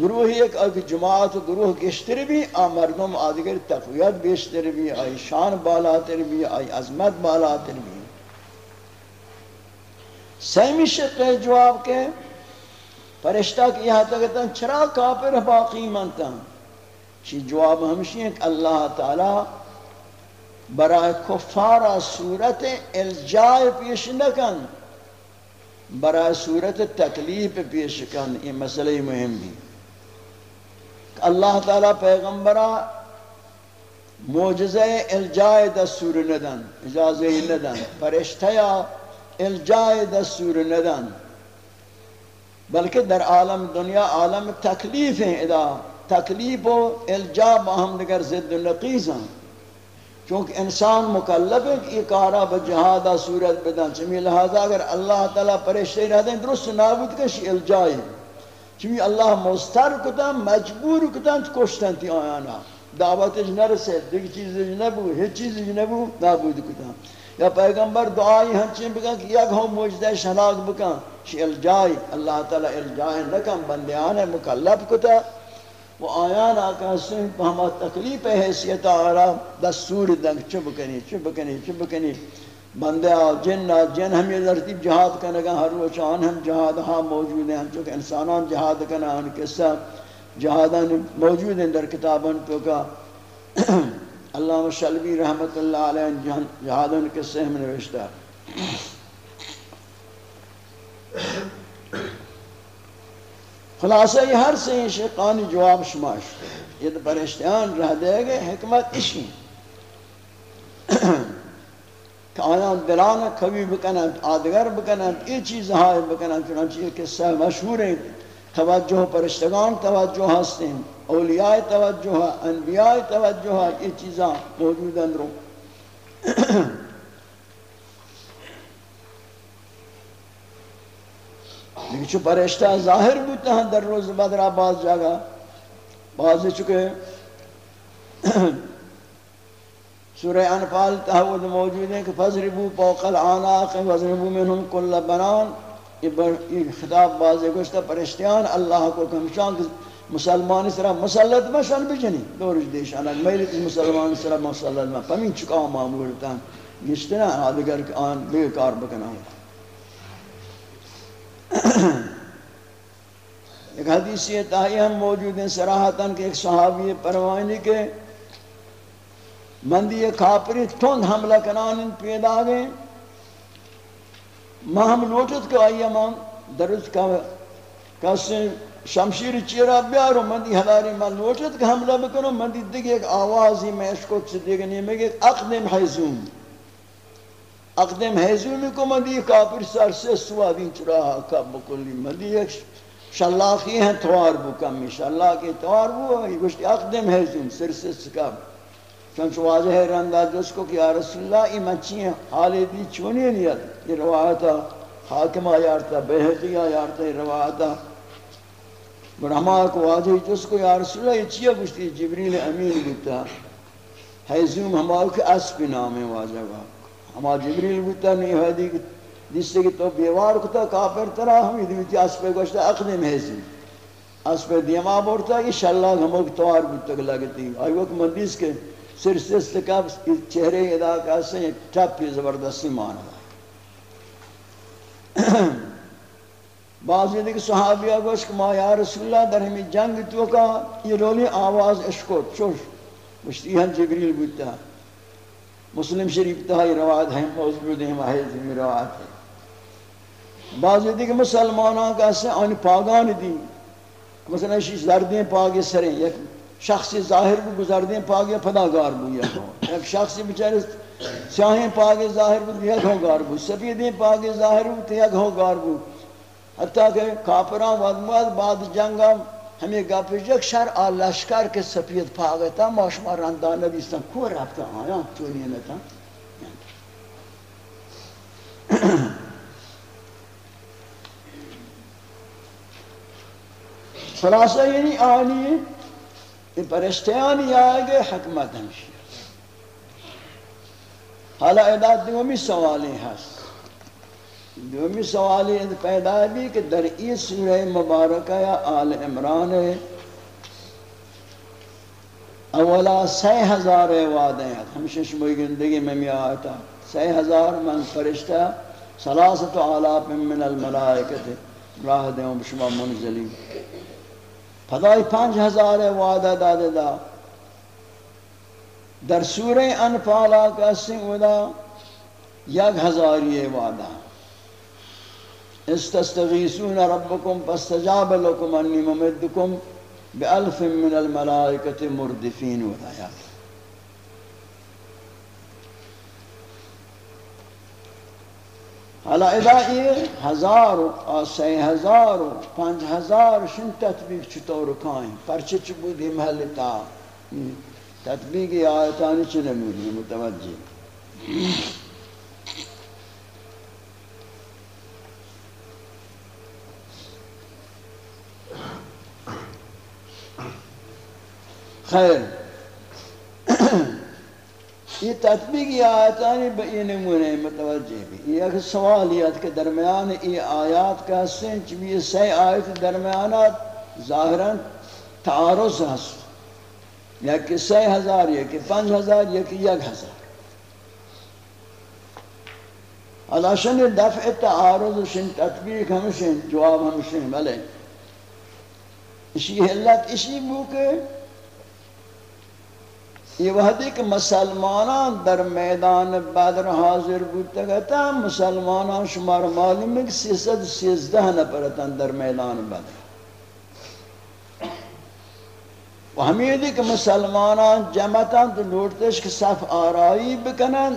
گروہی ایک اگ جماعت گروہ گشتر بھی، آ مردم آدگر تقویت بیشتر بھی، آئی شان بالاتر بھی، آئی عظمت بالاتر بھی۔ سیمی شق جواب کے، فرشتہ کی یہاں تک چرا کافر باقی منتا چی جواب ہمشی ہے کہ اللہ تعالی برای کفار صورت الجای پیش نکن، برای صورت تکلیف پیش کن، یہ مسئلہ مهم بھی اللہ تعالی پیغمبرہ موجزہ الجای دستور ندن اجازہ ندن فرشتیا الجای دستور ندن۔ بلکہ در عالم دنیا عالم تکلیف ہیں، ادا تکلیف و الجا باہم دگر زد و نقیز ہیں۔ چونکہ انسان مکلب ہے کہ یہ کارا بجہادہ صورت بدن چمی لہذا اگر اللہ تعالیٰ پریشتے رہ دیں، درست نابود کشی الجائی چمی اللہ مستر کتا مجبور کتا کشتن تی آیانا۔ دعوت نرسے دیکھ چیز نبو ہیچ چیز نبو نابود کتا یا پیغمبر دعائی ہنچین بکن کہ یک ہم موجدہ شلاک بکن۔ شی الجائی اللہ تعالیٰ الجائی نکم بندیان مکلب کتا۔ وہ آیان آکا سن ہما تکلیف حیثیت آرہا دستور دنگ چب کنی چب کنی چب کنی۔ بندے آ جن آ جن ہم یہ ترتیب جہاد کنگا ہر روچ ہم جہاد ہاں موجود ہیں چونکہ انسانان جہاد کنا ان قصہ جہادان موجود ہیں در کتابان تو کا۔ اللہ شلبی رحمت اللہ علیہ جہادان قصہ ہم نوشتا خلاصہ یہ ہر سے یہ شیقانی جواب شماش یہ تو پرشتیان رہ دے گئے، حکمت اشی کہ آیا دلان کبھی بکنن، آدگر بکنن، یہ چیز ہائے بکنن، چنانچہ یہ قصہ مشہور ہے۔ توجہ پرشتگان توجہ ہستیں، اولیاء توجہ، انبیاء توجہ، یہ چیزاں موجود اندروں لیکن چو پرشتہ ظاہر بودتا ہیں در روز بدر آباز جاگا، بعض چکے سورہ انفال تحود موجود ہیں کہ فضربو پوق العناق وضربو منہم کل بنان، یہ خطاب بازے گوشتا پرشتیان اللہ کو کمشان مسلمان سرا مسلط بشن بجنی دورش دیشان میلت مسلمان سرا مسلط بشن پمین چکا معمول تا گشتنا آدگر آن بے کار بکنا ایک حدیثی تاہی ہم موجود ہیں سراحتاً کہ ایک صحابی پروانی کے مندی کھاپری تھوند حملہ کنان پیدا گئے۔ ما ہم لوٹت کہ آئی امان درست کا کسی شمشیر چیرا بیارو مندی حلاری ما لوٹت کہ حملہ بکنو مندی دیکھ ایک آوازی میں اس کو چھ دیگنی میں کہ اقدم حیزوم۔ اقدم حیزومی کو مندی کافر سر سے سوا دین چراہا کب بکلی مندی ایک شلاخی ہیں توار بو کمی شلاخ توار بو گوشتی اقدم حیزوم سر سے سکب چونچہ واضح ہے رندہ جس کو کہ یا رسول اللہ ای مچی حالی دی چونی نیت یہ روایتا حاکم آیارتا بہتی آیارتا، یہ روایتا برہما کو واضح جس کو یا رسول اللہ، یہ چیئے گوشتی جبریل امین بودتا حیزوم ہمارو کے اسب نام واضح گا ہما جبریل بودتا نہیں ہے دی جس سے کہ تو بیوار کتا، کافر ترا ہم یہ دیوتی اسب گوشتا اقدم حیزوم اسب دیما بورتا یہ شلال ہمارو توار بودتا لگتی. آئی وقت مندیس کے سر سست کا چہرے ادا کا سے ٹھپ زبردستی مانا. بعض یہ کہ صحابیہ گوش کہ ما یا رسول اللہ در ہمیں جنگ تو کا یہ رولی آواز اشکو چوش مشتی ہم جبریل بودتا. مسلم شریف تہائی روایت ہیں موضوع دیں محیط میں روایت ہے بعض یہ مسلمانوں کا سے آنی پاگان دی مثلا شیش زردیں پاگے سریں یک شخصی ظاہر کو گزردیں پاگے پدا گار بو یا ایک شخصی بچارے سیاہیں پاگے، ظاہر بو یک ہو گار بو سفیدیں پاگے، ظاہر بو یک ہو گار بو حتیٰ کہ کافران ودمواد بعد جنگا همه گپ یک شر آلشکر که سپید پاگتا ما شما رندانه بیستن. کو رفته؟ آیا؟ تو نیمتن خلاصه یعنی آنی این پرستیان یا اگه حکمت همشی حالا اداد دومی سوالی هست. دومی سوالی پیدا بھی کہ در ای سورہ مبارکہ یا آل عمران اولا سی ہزار وعدے ہیں۔ ہمشہ شبوی گندگی میں میں آتا سی ہزار من فرشتہ سلاست آلاپ من الملائکت راہ دیں بشما منزلی پدای پنج ہزار وعدہ داده دا۔ در سورہ انفالا کا سنگودا، یک ہزاری وعدہ۔ استستغيثون ربكم فاستجاب لكم أني ممدكم بألف من الملائكة مردفين وذاياك على إذا یہ ہزار اور هزار ہزار آه، پانچ شن تطبيق چطور کائیں چبود همهل تا؟ تطبيق آياتاني چنمودی متوجه. خیر۔ یہ تطبیق تطبیقی آیتانی بئی نمونے متوجہ بھی۔ یہ ایک سوالیت کے درمیان یہ آیات کا سنچ بھی یہ سی آیت درمیانات ظاہراً تعارض ہست۔ یا کہ سی ہزار، یا کہ پنج ہزار، یا کہ یک ہزار۔ اللہ شن دفع تعارض شن تطبیق ہمشن، جواب ہمشن، بلے۔ اسی حلت اسی بو کہ یہ وحدی کہ مسلمانان در میدان بدر حاضر بودتا گتا مسلمانان شمار معلوم ہے کہ سیصد سیزدہ نپرتن در میدان بدر۔ و ہمیں دی کہ مسلمانان جمعتاں تو لوٹتش کہ صف آرائی بکنن،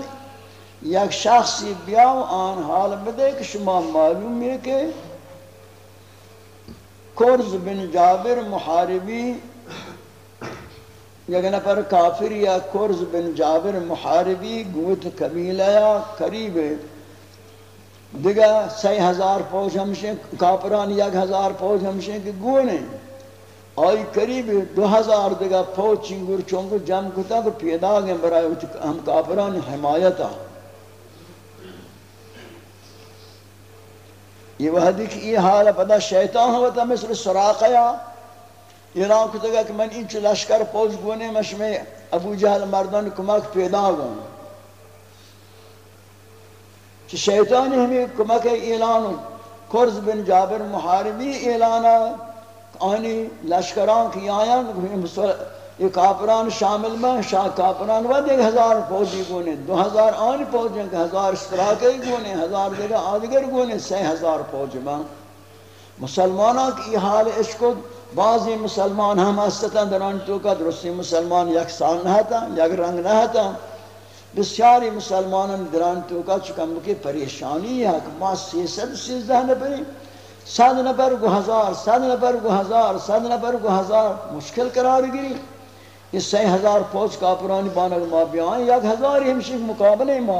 یک شخصی بیاو آن حال بدے کہ شما معلوم ہے کہ کرز بن جابر محاربی یک نفر کافر یا کرز بن جابر محاربی گوت قبیلہ یا قریب دیگا سی ہزار پوچھ ہمشیں کافران یک ہزار پوچھ ہمشیں کہ گونے آئی قریب دو ہزار دیگا پوچھ چنگر چونگو جم کتا کہ پیدا گئے برای ہم کافران حمایتا۔ یہ وحدی کہ یہ حال پدا شیطان ہوتا مثل سراقیا اعلان کتا گا کہ من انچ لشکر پوز گونے مشمع ابو جہل مردان کمک پیدا گون۔ کہ شیطان ہمیں کمک اعلان کرز بن جابر محاربی اعلانا آنی لشکران کی آیان یہ کافران شامل میں شاہ کافران ود ایک ہزار فوجی گونے۔ دو ہزار آنی فوجی کہ ہزار اشتراکی گونے، ہزار دیگر آدگر گونے سی ہزار فوجی میں۔ مسلمانوں کی حال عشق بعضی مسلمان ہم استتا دران تو درستی مسلمان یکسان نہ تھا یک رنگ نہ بسیاری مسلمانان دران تو چکم کی پریشانی ہے کہ ما سی سیصد سیزدہ نبری صد نفر گو ہزار صد نفر گو ہزار صد نفر گو ہزار مشکل قرار گری یہ سی ہزار پوچ کافرانی بانگ ما بیان، یک ہزار ہمشک مقابلے ما۔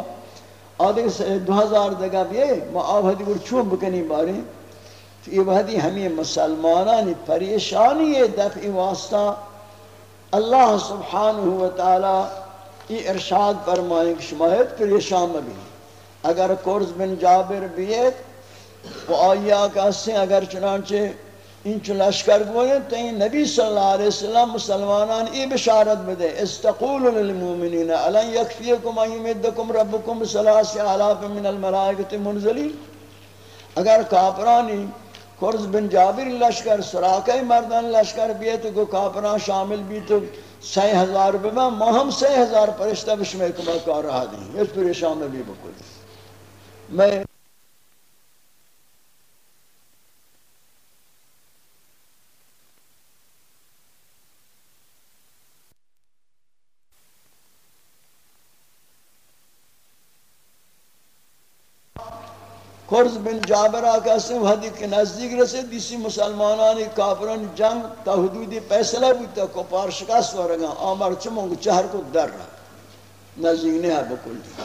آدھے دو ہزار دگا بیئے، ما آب حدی گر چون بکنی باری یہ وحدی ہمیں مسلمانانی پریشانی دفع واسطہ۔ اللہ سبحانہ وتعالی یہ ارشاد فرمائیں کہ شما شمایت پریشان بھی اگر قرض بن جابر بیت و آیا کہتے ہیں اگر چنانچہ ان لشکر گوئے تو این نبی صلی اللہ علیہ وسلم مسلمانان ای بشارت بدے۔ استقول للمومنین الان یکفیکم ایمدکم ربکم سلاسی علاف من الملائکت منزلی اگر کافرانی کرز بن جابر لشکر سراکہ مردان لشکر بیت کو کافران شامل بھی تو سی ہزار بما ما ہم سی ہزار پرشتہ بشمے کمہ کار رہا دیں اس پر میں بھی بکل۔ میں کرز بن جابر آقا سے وحدی کے نزدیک رسے، دیسی مسلمانانی کافران جنگ تا حدودی پیسلہ بودتا کو پار شکست ورگا آمار چمونگ چہر کو در رہا۔ نزدیک نہیں ہے بکل دی۔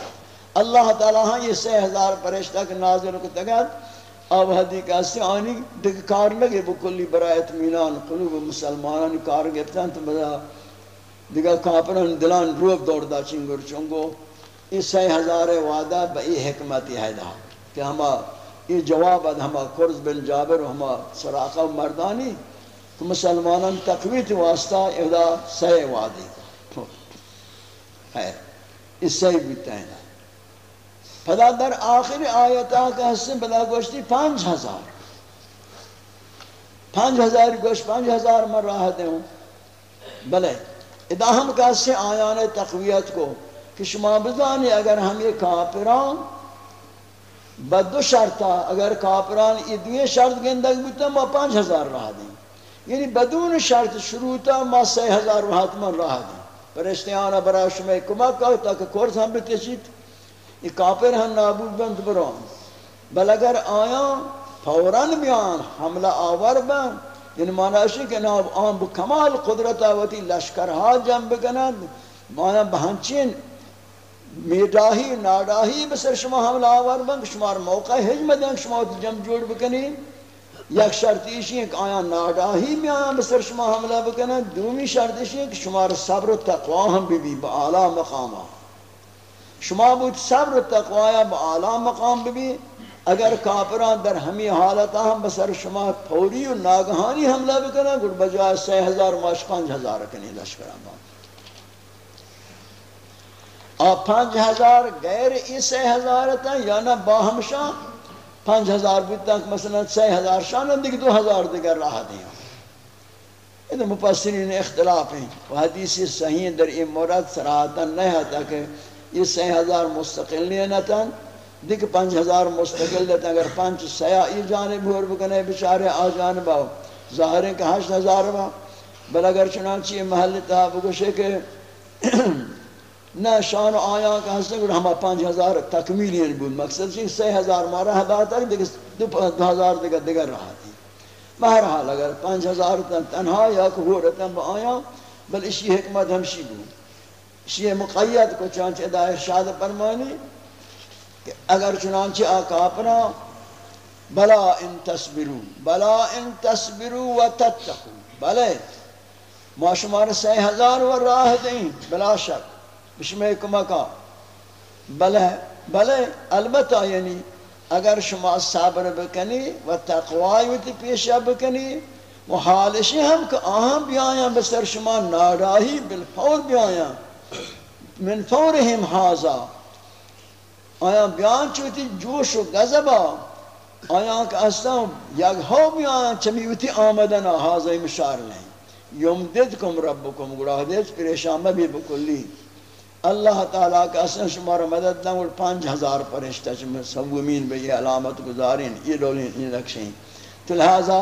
اللہ تعالیٰ ہاں یہ سی ہزار پرشتہ کے ناظر کو تگت آب حدی کا سے آنی دیکھ کار لگے بکلی برای اتمینان قلوب مسلمانانی کار گفتن ہاں تو بدا دیگا کافران دلان روب دوڑ دا چنگر چنگو۔ یہ سی ہزار وعدہ بئی حکمتی ہے۔ دا کہ ہما یہ جواب اد ہما کرز بن جابر و ہما سراقہ و مردانی، تو مسلمانان تقویت واسطہ ادا سی وعدی خیر اس سے بھی تینا پدا در آخر آیتا کا حسن پدا گوشتی پانچ ہزار۔ پانچ ہزار گوشت، پانچ ہزار مر رہا ہوں۔ بلے ادا ہم کیسے آیان تقویت کو کہ شما بزانی اگر ہم یہ کافران با دو شرطا اگر کافران یہ دوی شرط گندگ بودتا ما پانچ ہزار رہا دیں۔ یعنی بدون شرط شروطا ما سی ہزار وحتمن رہا دیں۔ پرشتیانا برای شما کمک کرو تاکہ کورس ہم بتشید یہ کافر ہم نابود بند بران بل اگر آیا فوراً بیان حملہ آور بند یعنی معنی ہے کہ ناب آن بکمال قدرت آواتی لشکرها جنب بکنند۔ معنی بہنچین میڈاہی، ناڈاہی بسر شما حملہ آور بنگ شمار موقع حجم دیں شما جم جوڑ بکنی۔ یک شرط ایشی ہے کہ آیا ناڈاہی میں آیا بسر شما حملہ بکنی، دومی شرط ایشی ہے کہ شمار صبر و تقوی ہم بھی بھی با اعلی مقام شما بود صبر و تقوی با اعلی مقام بھی بھی، اگر کافران در ہمی حالتا ہم بسر شما پوری و ناگہانی حملہ بکنی گر بجائے سی ہزار ماش پانچ ہزار رکنی لشکران بان اور پانچ ہزار غیر اس سے ہزار تا یا نہ باہم شاہ پانچ ہزار بھی مثلا سی ہزار شاہ، نہ دیکھ دو ہزار دیگر راہ دیا یہ تو مپسرین اختلاف ہیں۔ وہ حدیث صحیح در این مورد سراحتا نہیں ہے کہ یہ سی ہزار مستقل نہیں نتا دیکھ پانچ ہزار مستقل دیتا اگر پانچ سیاہ ای جانب ہور بکنے بچارے آ جانب آؤ، ظاہر ہے کہ ہشت ہزار با بل اگر چنانچہ محل تھا بگوشے کہ نہ شان آیا کہ ہستے کہ ہم پانچ ہزار تکمیلی ہیں بود مقصد چیز سی ہزار مارا ہے بات ہے دو ہزار دیگر دیگر رہا تھی۔ بہرحال اگر پانچ ہزار تنہا یا کھو رہتا با آیا، بل اسی حکمت ہمشی بو اسی مقید کو چانچہ ادائے شاد فرمانی کہ اگر چنانچہ آقا اپنا، بلا ان تصبرو، بلا ان تصبرو و تتقو، بلے، ما شمار سی ہزار و راہ دیں، بلا شک۔ بشمه کمکا. بله بله البته یعنی اگر شما صبر بکنی و تقوی و پیش بکنی و هم که آهم بیایم بسر شما ناراهی بالفور بیایم. من فورهم حاضا آیا بیان چوتی جوش و غضبا آیا که أصلا یک ها بیان چمیوتی آمدن حاضر مشار نہیں یمددکم ربکم گراہ دیت پریشان مبی بکلی. اللہ تعالیٰ کا اصلا شمار مدد دیں اور پانچ ہزار پرشتہ چمیں سومین بے یہ علامت گزارین، یہ لولین، یہ رکھشیں تو لہذا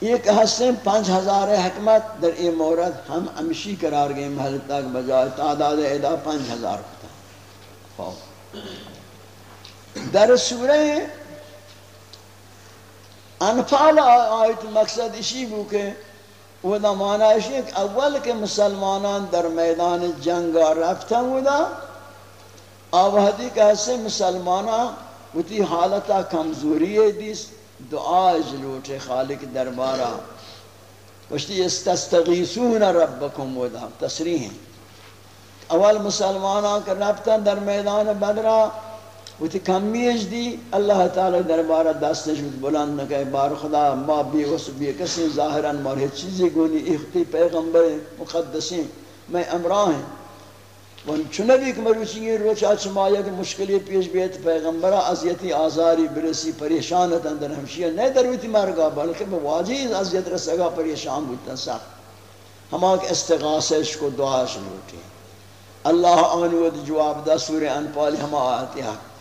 یہ کہ ہستیں پانچ ہزار حکمت در یہ مورد ہم امشی قرار گئے محل تک بجائے تعداد ادا پانچ ہزار ہوتا۔ در سورہ انفال آیت مقصد اسی بو کہ وہ دا معنی ہے کہ اول کے مسلمانان در میدان جنگ رفتن وہ دا آوہدی کہ ایسے مسلمانان وہ تی حالتا کمزوری دیس دعا جلوٹ خالق دربارہ وشتی استستغیثون ربکم وہ دا تصریح اول مسلمانان کا رفتن در میدان بدرہ وہ تی کمیش دی جی۔ اللہ تعالی دربارہ دست نشود بلند نکے بار خدا، ما بی وصبی کسی ظاہران مارے چیزی گونی اختی پیغمبر مقدسین میں امراہ ہیں۔ ون چنبی کہ مروچی یہ روچا چما یک مشکلی پیش بیت پیغمبرہ عذیتی آزاری برسی پریشانت اندر ہمشیہ۔ نہیں درویتی مرگا، بلکہ میں واجی عذیت رسگا پریشان بودتا سخت۔ ہما کہ استغاثش کو دعا شنوٹی اللہ آنود جواب دا سورہ انپالی ہما آتی حق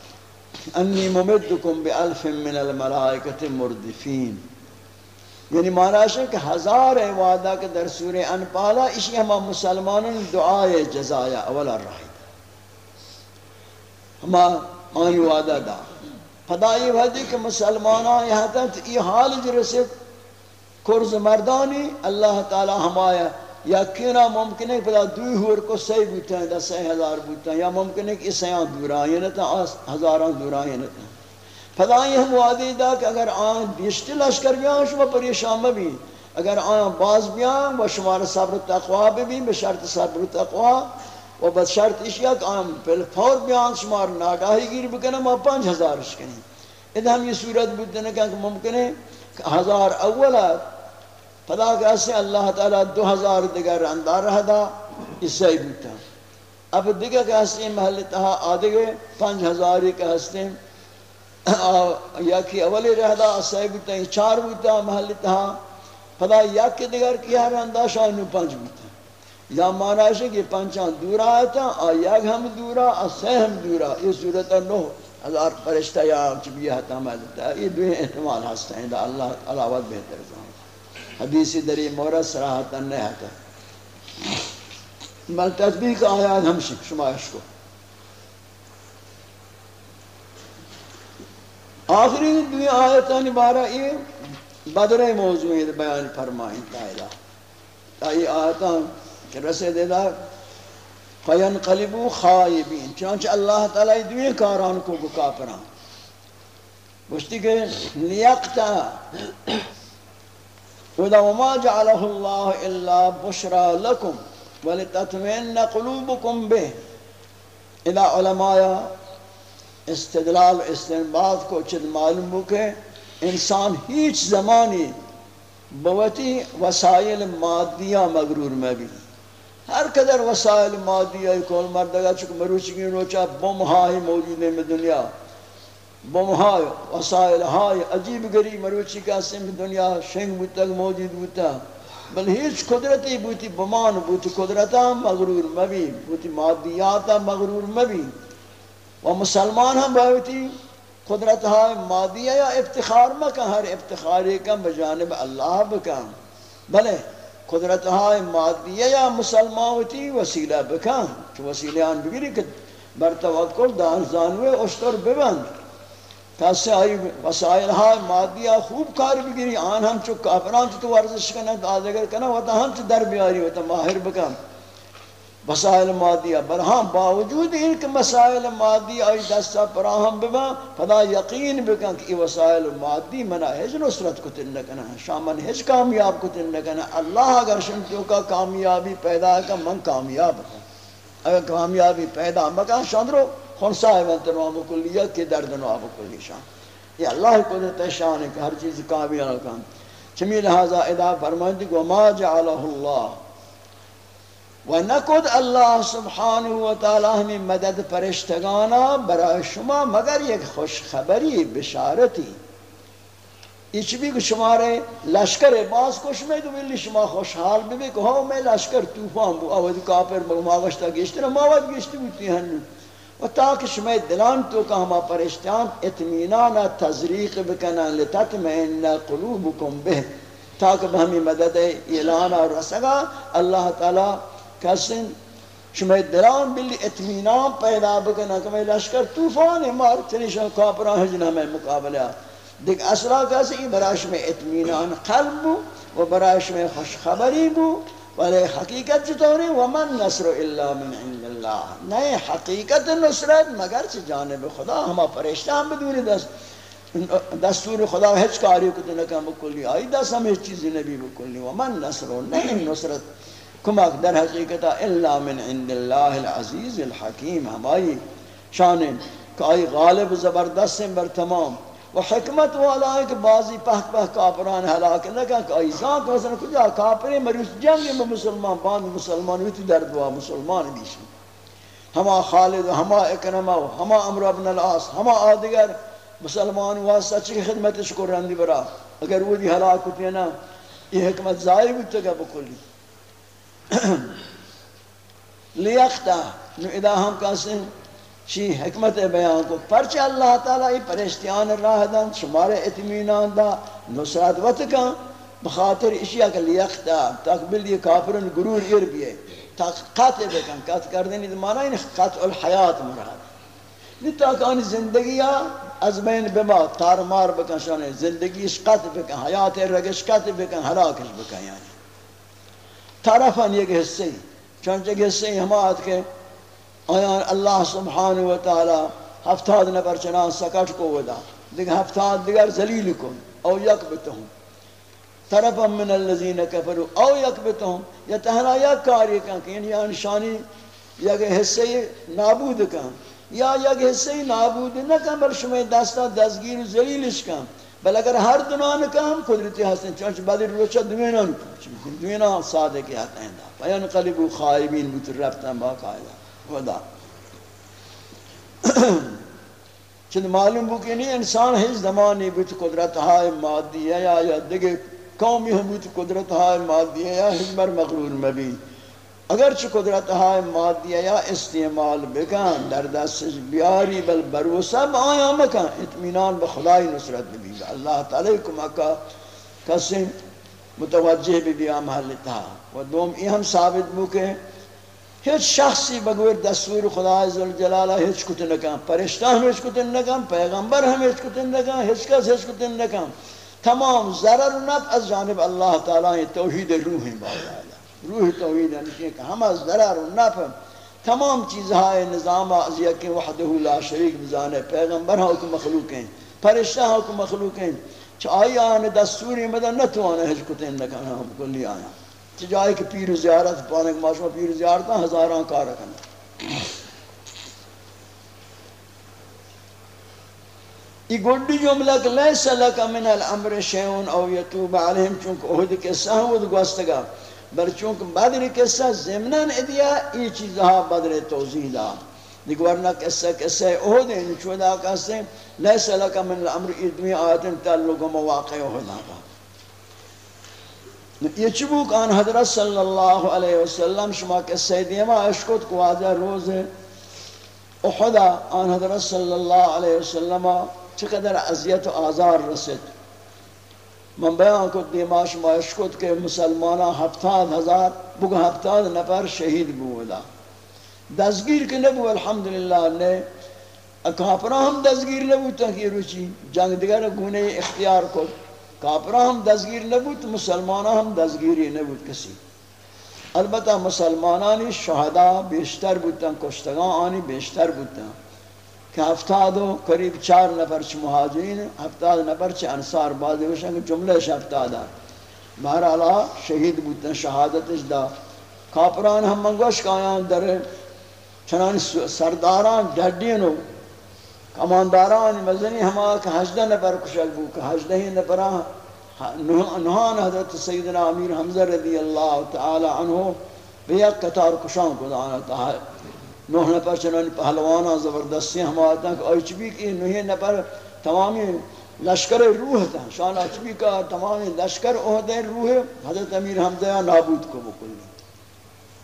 انی ممدکم بألف من الملائکت مردفین یعنی معنی ہے کہ ہزار وعدہ کے در سور انپالا اسی ہما مسلمانوں دعائے جزایا اولا رہی ہما آنی وعدہ دا. فدائی وحدی کہ مسلمانہ یہاں تک یہ حال جرسد کرز مردانی اللہ تعالی ہمایا یا کینا ممکن ہے پدا دوی ہور کو سی بوتا ہے دا سی ہزار بوتا ہے، یا ممکن ہے کہ اسیاں دورائیں نتا ہزاران دورائیں نتا پدا یہ ہم وعدی دا کہ اگر آن بیشتی لشکر بیان شما پریشان بھی۔ اگر آن باز بیان و شمار صبر تقوی بھی بشرط صبر تقوی۔ و بس شرط اشیاء کہ آن فور بیان شمار ناگاہی گیر بکنے، ما پانچ ہزار اشکنی ادھا ہم یہ صورت بودتے ہیں کہ ممکن ہے کہ ہزار اولات پدا کہاستے اللہ تعالیٰ دو ہزار دیگر اندار رہ دا، اس بوتا اب دیگر کہاستے ہیں محل تہا آدھگے پانچ ہزاری کہاستے ہیں یا کی اولی رہ دا، اس بوتا چار بوتا محل تہا۔ پدا یا کی دیگر کیا رہ رہندا شاہنو پانچ بوتا یا مانا ہے کہ پانچان دورا آتا آیا ہم دورا اسے ہم دورا یہ صورت نو ہزار پرشتہ یا چبیہ تمہل تا یہ دو احتمال ہستے ہیں اللہ علاوہ بہتر زمان حدیثی در یہ مورد صراحتا نہیں آتا بل تطبیق آیات ہم شمایش کو۔ آخری دوی آیتان بارہ یہ بدر موضوع ہے بیان فرمائیں تائلہ تا یہ آیتان کہ رسے دے دا۔ فینقلبو خائبین چانچہ اللہ تعالی دوی کاران کو کافران گوشتی کہ لیقتا ودا وما جعله الله الا بشرى لكم ولتطمئن قلوبكم به اذا علماء استدلال استنباط کو چد معلوم ہو کہ انسان ہیچ زمانی بوتی وسائل مادیہ مغرور میں بھی ہر قدر وسائل مادیہ کول مردگا چکہ مروچگی روچا بم ہائی موجود ہے دنیا بمہائے وسائل، ہائے، عجیب گری مروچی کا سم دنیا، شنگ بوتا، موجود بوتا۔ بل ہیچ قدرتی بوتی بمان، بوتی قدرتا مغرور مبی، بوتی مادیاتا مغرور مبی۔ و مسلمان ہم بوتی قدرت ہائے مادیہ یا افتخار مکہ ہر افتخاری کم بجانب اللہ بکن۔ بلے، قدرت ہائے مادیہ یا مسلمان ہوتی وسیلہ بکن، چو وسیلہ آن بگری کہ بر توکل دان زانوے، اشتر ببند۔ کسی آئی وسائل ہاں مادیہ خوب کار بگیری آن ہم چو کافران چو تو ورزش کنا تو آدھگر کنا وطا ہم چو در بیاری وطا ماہر بکن مسائل مادیہ برہاں باوجود ان کے مسائل مادی آئی دستا پراہم ببا، فدا یقین بکن کہ یہ وسائل مادی منا ہج نصرت کو تن شامن ہج کامیاب کو تن اللہ اگر شنتیوں کا کامیابی پیدا ہے من کامیاب ہوں۔ اگر کامیابی پیدا مکان، شاندرو خونسا ہے من تنوام کلیہ کی درد نواب کلی شان یہ اللہ قدرت شان ہے کہ ہر چیز کامیاب کام۔ چمی لہذا ادا فرمائندی کہ وما جعلہ اللہ۔ و نکد اللہ سبحانہ و تعالی ہمیں مدد پرشتگانا برای شما، مگر یک خوشخبری، بشارتی۔ ایچ بھی کہ شمارے لشکر باز کش میں، تو بلی شما خوشحال بھی، کہ ہاں میں لشکر توفان بو آوید کافر مغماغشتا گشتی نا ماوید گشتی بوتی ہنو و تاکہ شما دلان تو کہ ہما پرشتیان اتمینانا تذریق بکنا لتتمئن قلوبکم بہ تاکہ ہمیں مدد اعلانا رسگا اللہ تعالی کسن شما دلان بلی اتمینان پیدا بکنا کہ میں لشکر توفان مار چنی شما کافران حجن ہمیں مقابلہ. دیکھ اصلا کسی برایش میں اتمینان قلب بو و برایش میں خوشخبری بو. ولی حقیقت چطوری ومن نصر الا من عند اللہ نئے حقیقت نصرت، مگر چھ جانب خدا، ہما پریشتہ ہم بدونی دست دستور خدا ہچ کاری کو تنکا بکلی آئی دست ہم ہچ چیزی نبی بکلی ومن نصر نئے نصرت۔ کمک در حقیقت الا من عند اللہ العزیز الحکیم ہمائی شان کہ آئی غالب زبردست بر تمام۔ و حکمت والا ہے کہ بعضی پہک پہک کافران حلاک لگا کہ آئی ذات وزن کجا کافرین مریوس جنگ میں مسلمان باند مسلمان ہوتی در دعا مسلمان دیشن ہما خالد، ہما اکرمہ، ہما عمر ابن العاص، ہما آدگر، مسلمان واسطہ چکی خدمت شکر رندی برا۔ اگر وہ دی حلاک ہوتی ہے نا، یہ حکمت ظاہر بھی تگا بکلی لیختا نو ادا ہم کہتے ہیں؟ شی حکمت بیان کو۔ پرچہ اللہ تعالی پرشتیان راہ دن شمار اتمینان دا، نصرت وط کا بخاطر اشیاء کا لیختا تاک بل یہ کافرن گرور ایر بیئے تاک قطع بکن قطع کردنی دا مانا این قطع الحیات مراد نی تاک آنی زندگی از بین بما تارمار بکن شانے زندگیش قطع بکن حیات رگش قطع بکن حلاکش بکن یعنی۔ طرفاً یک حصے چونچہ حصے ہمات کے آیان اللہ سبحانہ وتعالی ہفتاد نبر چنان سکٹ کو ودا، دیکھ ہفتاد دیگر ذلیل کن، او یک بتہم طرفا من اللذین کفروا، او یک بتہم یا تہنا یک کاری کن کہ یعنی انشانی یک حصے نابود کن۔ یا یک حصے نابود نہ کن بل شمی دستا دزگیر ذلیلش کن۔ بل اگر ہر دنان کا ہم قدرتی حسن چونچ بدر روچہ دوینا نکن دوینا سادے کے آتے ہیں دا فین قلبو خائبین بوتر رفتن با قائدہ خدا چند معلوم بو کہ نہیں، انسان ہی زمانی بوت قدرت ہائے مادی ہے یا یا دیگے قومی ہم بوت قدرت ہائے مادی ہے یا حجمر مغرور مبی اگرچہ قدرت ہائے مادی ہے یا استعمال بکن، در دستش بیاری بل بروسہ با آیا مکن اتمینان بخدای نصرت بھی اللہ تعالی کو مکہ کسی متوجہ بھی بھی محل تھا و دوم ای ہم ثابت بو کہ ہیچ شخصی بگویر دستور خدا عزالجلالہ ہیچ کتن نکن پرشتہ ہم ہیچ کتن نکن پیغمبر ہم ہیچ کتن نکن ہیچ کس ہیچ کتن نکن تمام ضرر و نف از جانب اللہ تعالی توحید روح بالا روح توحید ہے کہ ہم از ضرر و نفع۔ تمام چیزهای نظام ازیہ کے وحدہ لا شریک بزانے۔ پیغمبر ہاں کو مخلوق ہیں فرشتہ ہاں کو مخلوق ہیں چاہی آنے دستوری مدن نتوانے حج کتیں نکانا ہم کلی آیا چاہی کہ پیر زیارت پانے کے معاشمہ پیر زیارتا ہزاران کار رکھنا یہ گوڑی جملہ کہ لیس لکا من الامر شیعون او یتوب علیہم، چونکہ اہد کے سہود گوستگا۔ بل چونکہ بدر قصہ زمنان ادیا یہ چیزها بدر توضیح دا۔ دیکھ ورنہ قصہ قصہ اہد ہے چودا کہتے ہیں لیس لکا من الامر ادمی آیتن تعلق و مواقع اہد آقا یہ چبوک آن حضرت صلی اللہ علیہ وسلم، شما قصہ دیما اشکت کو واضح روز احدا آن حضرت صلی اللہ علیہ وسلم چقدر عذیت و آزار رسد من بیان کو دیماش مایش کت کہ مسلمانہ ہفتاد ہزار بگو ہفتاد نفر شہید بودا. دزگیر کے نبو الحمدللہ نے کافرہ ہم دزگیر نبوتا کہ روچی جنگ دیگر گونے اختیار کو کافرہ ہم دزگیر نبوت مسلمانہ ہم دزگیری نبوت کسی. البتہ مسلمانانی شہدہ بیشتر بودتاں کشتگان آنی بیشتر بودتاں کہ ہفتاد و قریب چار نفر چھ مہاجرین ہفتاد نفر چھ انصار بعضی وشن کہ جملے چھ ہفتادا بہرحالا شہید بودتاں شہادتش دا. کافران ہم منگوش کایان در چنان سرداران ڈھڈین ڈھڈینو کمانداران مزنی ہما کہ ہجدہ نفر کشل بو، کہ ہجدہ ہی نفران نہان حضرت سیدنا امیر حمزہ رضی اللہ تعالی عنہ بیا قطار کشان کو دانا تعالی نوح نفر چنان پہلوانا زبردستی ہم آتا ہیں کہ اوچ کی نوحی نفر تمامی لشکر روح تھا۔ شان اچ بھی کا تمامی لشکر عہدے روح حضرت امیر حمزہ نابود کو بکلی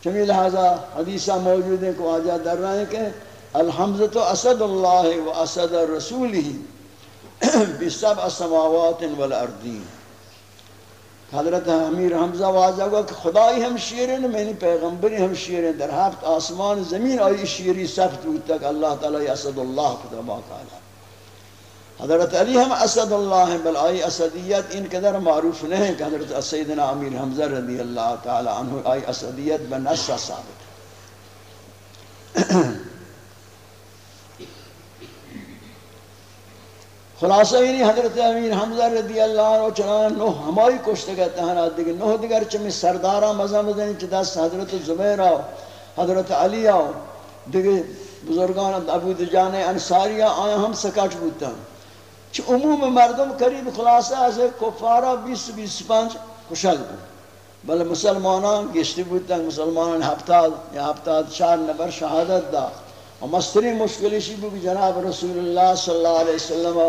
چمی لہذا حدیثہ موجود ہے کہ آجا در رہے ہیں کہ الحمزة اسد اللہ و اسد رسولی بسبع السماوات والارضین حضرت امیر حمزہ واضح ہوا کہ خدای ہم شیرین میں نے پیغمبری ہم شیرین در ہفت آسمان، زمین، آئی شیری سفت ہوتا کہ اللہ تعالی اسد اللہ کتبا کالا. حضرت علی ہم اسد اللہ ہیں بل آئی اسدیت ان قدر معروف نہیں کہ حضرت سیدنا امیر حمزہ رضی اللہ تعالی عنہ آئی اسدیت بنصہ ثابت خلاصہ یعنی حضرت امیر حمزہ رضی اللہ عنہ چنان نو ہمائی کشتے گئے تہنات دیکھ نو دیگر چمی سردارہ مزہ مزنی چی دست حضرت زبیر آو حضرت علی آو دیکھ بزرگان ابو دجان انصاری آیا ہم سکاٹ بودتا چی عموم مردم قریب خلاصہ از کفارہ بیس بیس پانچ کشل بود بل مسلمانان گشتی بودتا مسلمانان ہفتاد، یا ہفتاد چار نبر شہادت دا۔ اور مستری مشکلیشی بھی جناب رسول اللہ صلی اللہ علیہ وسلم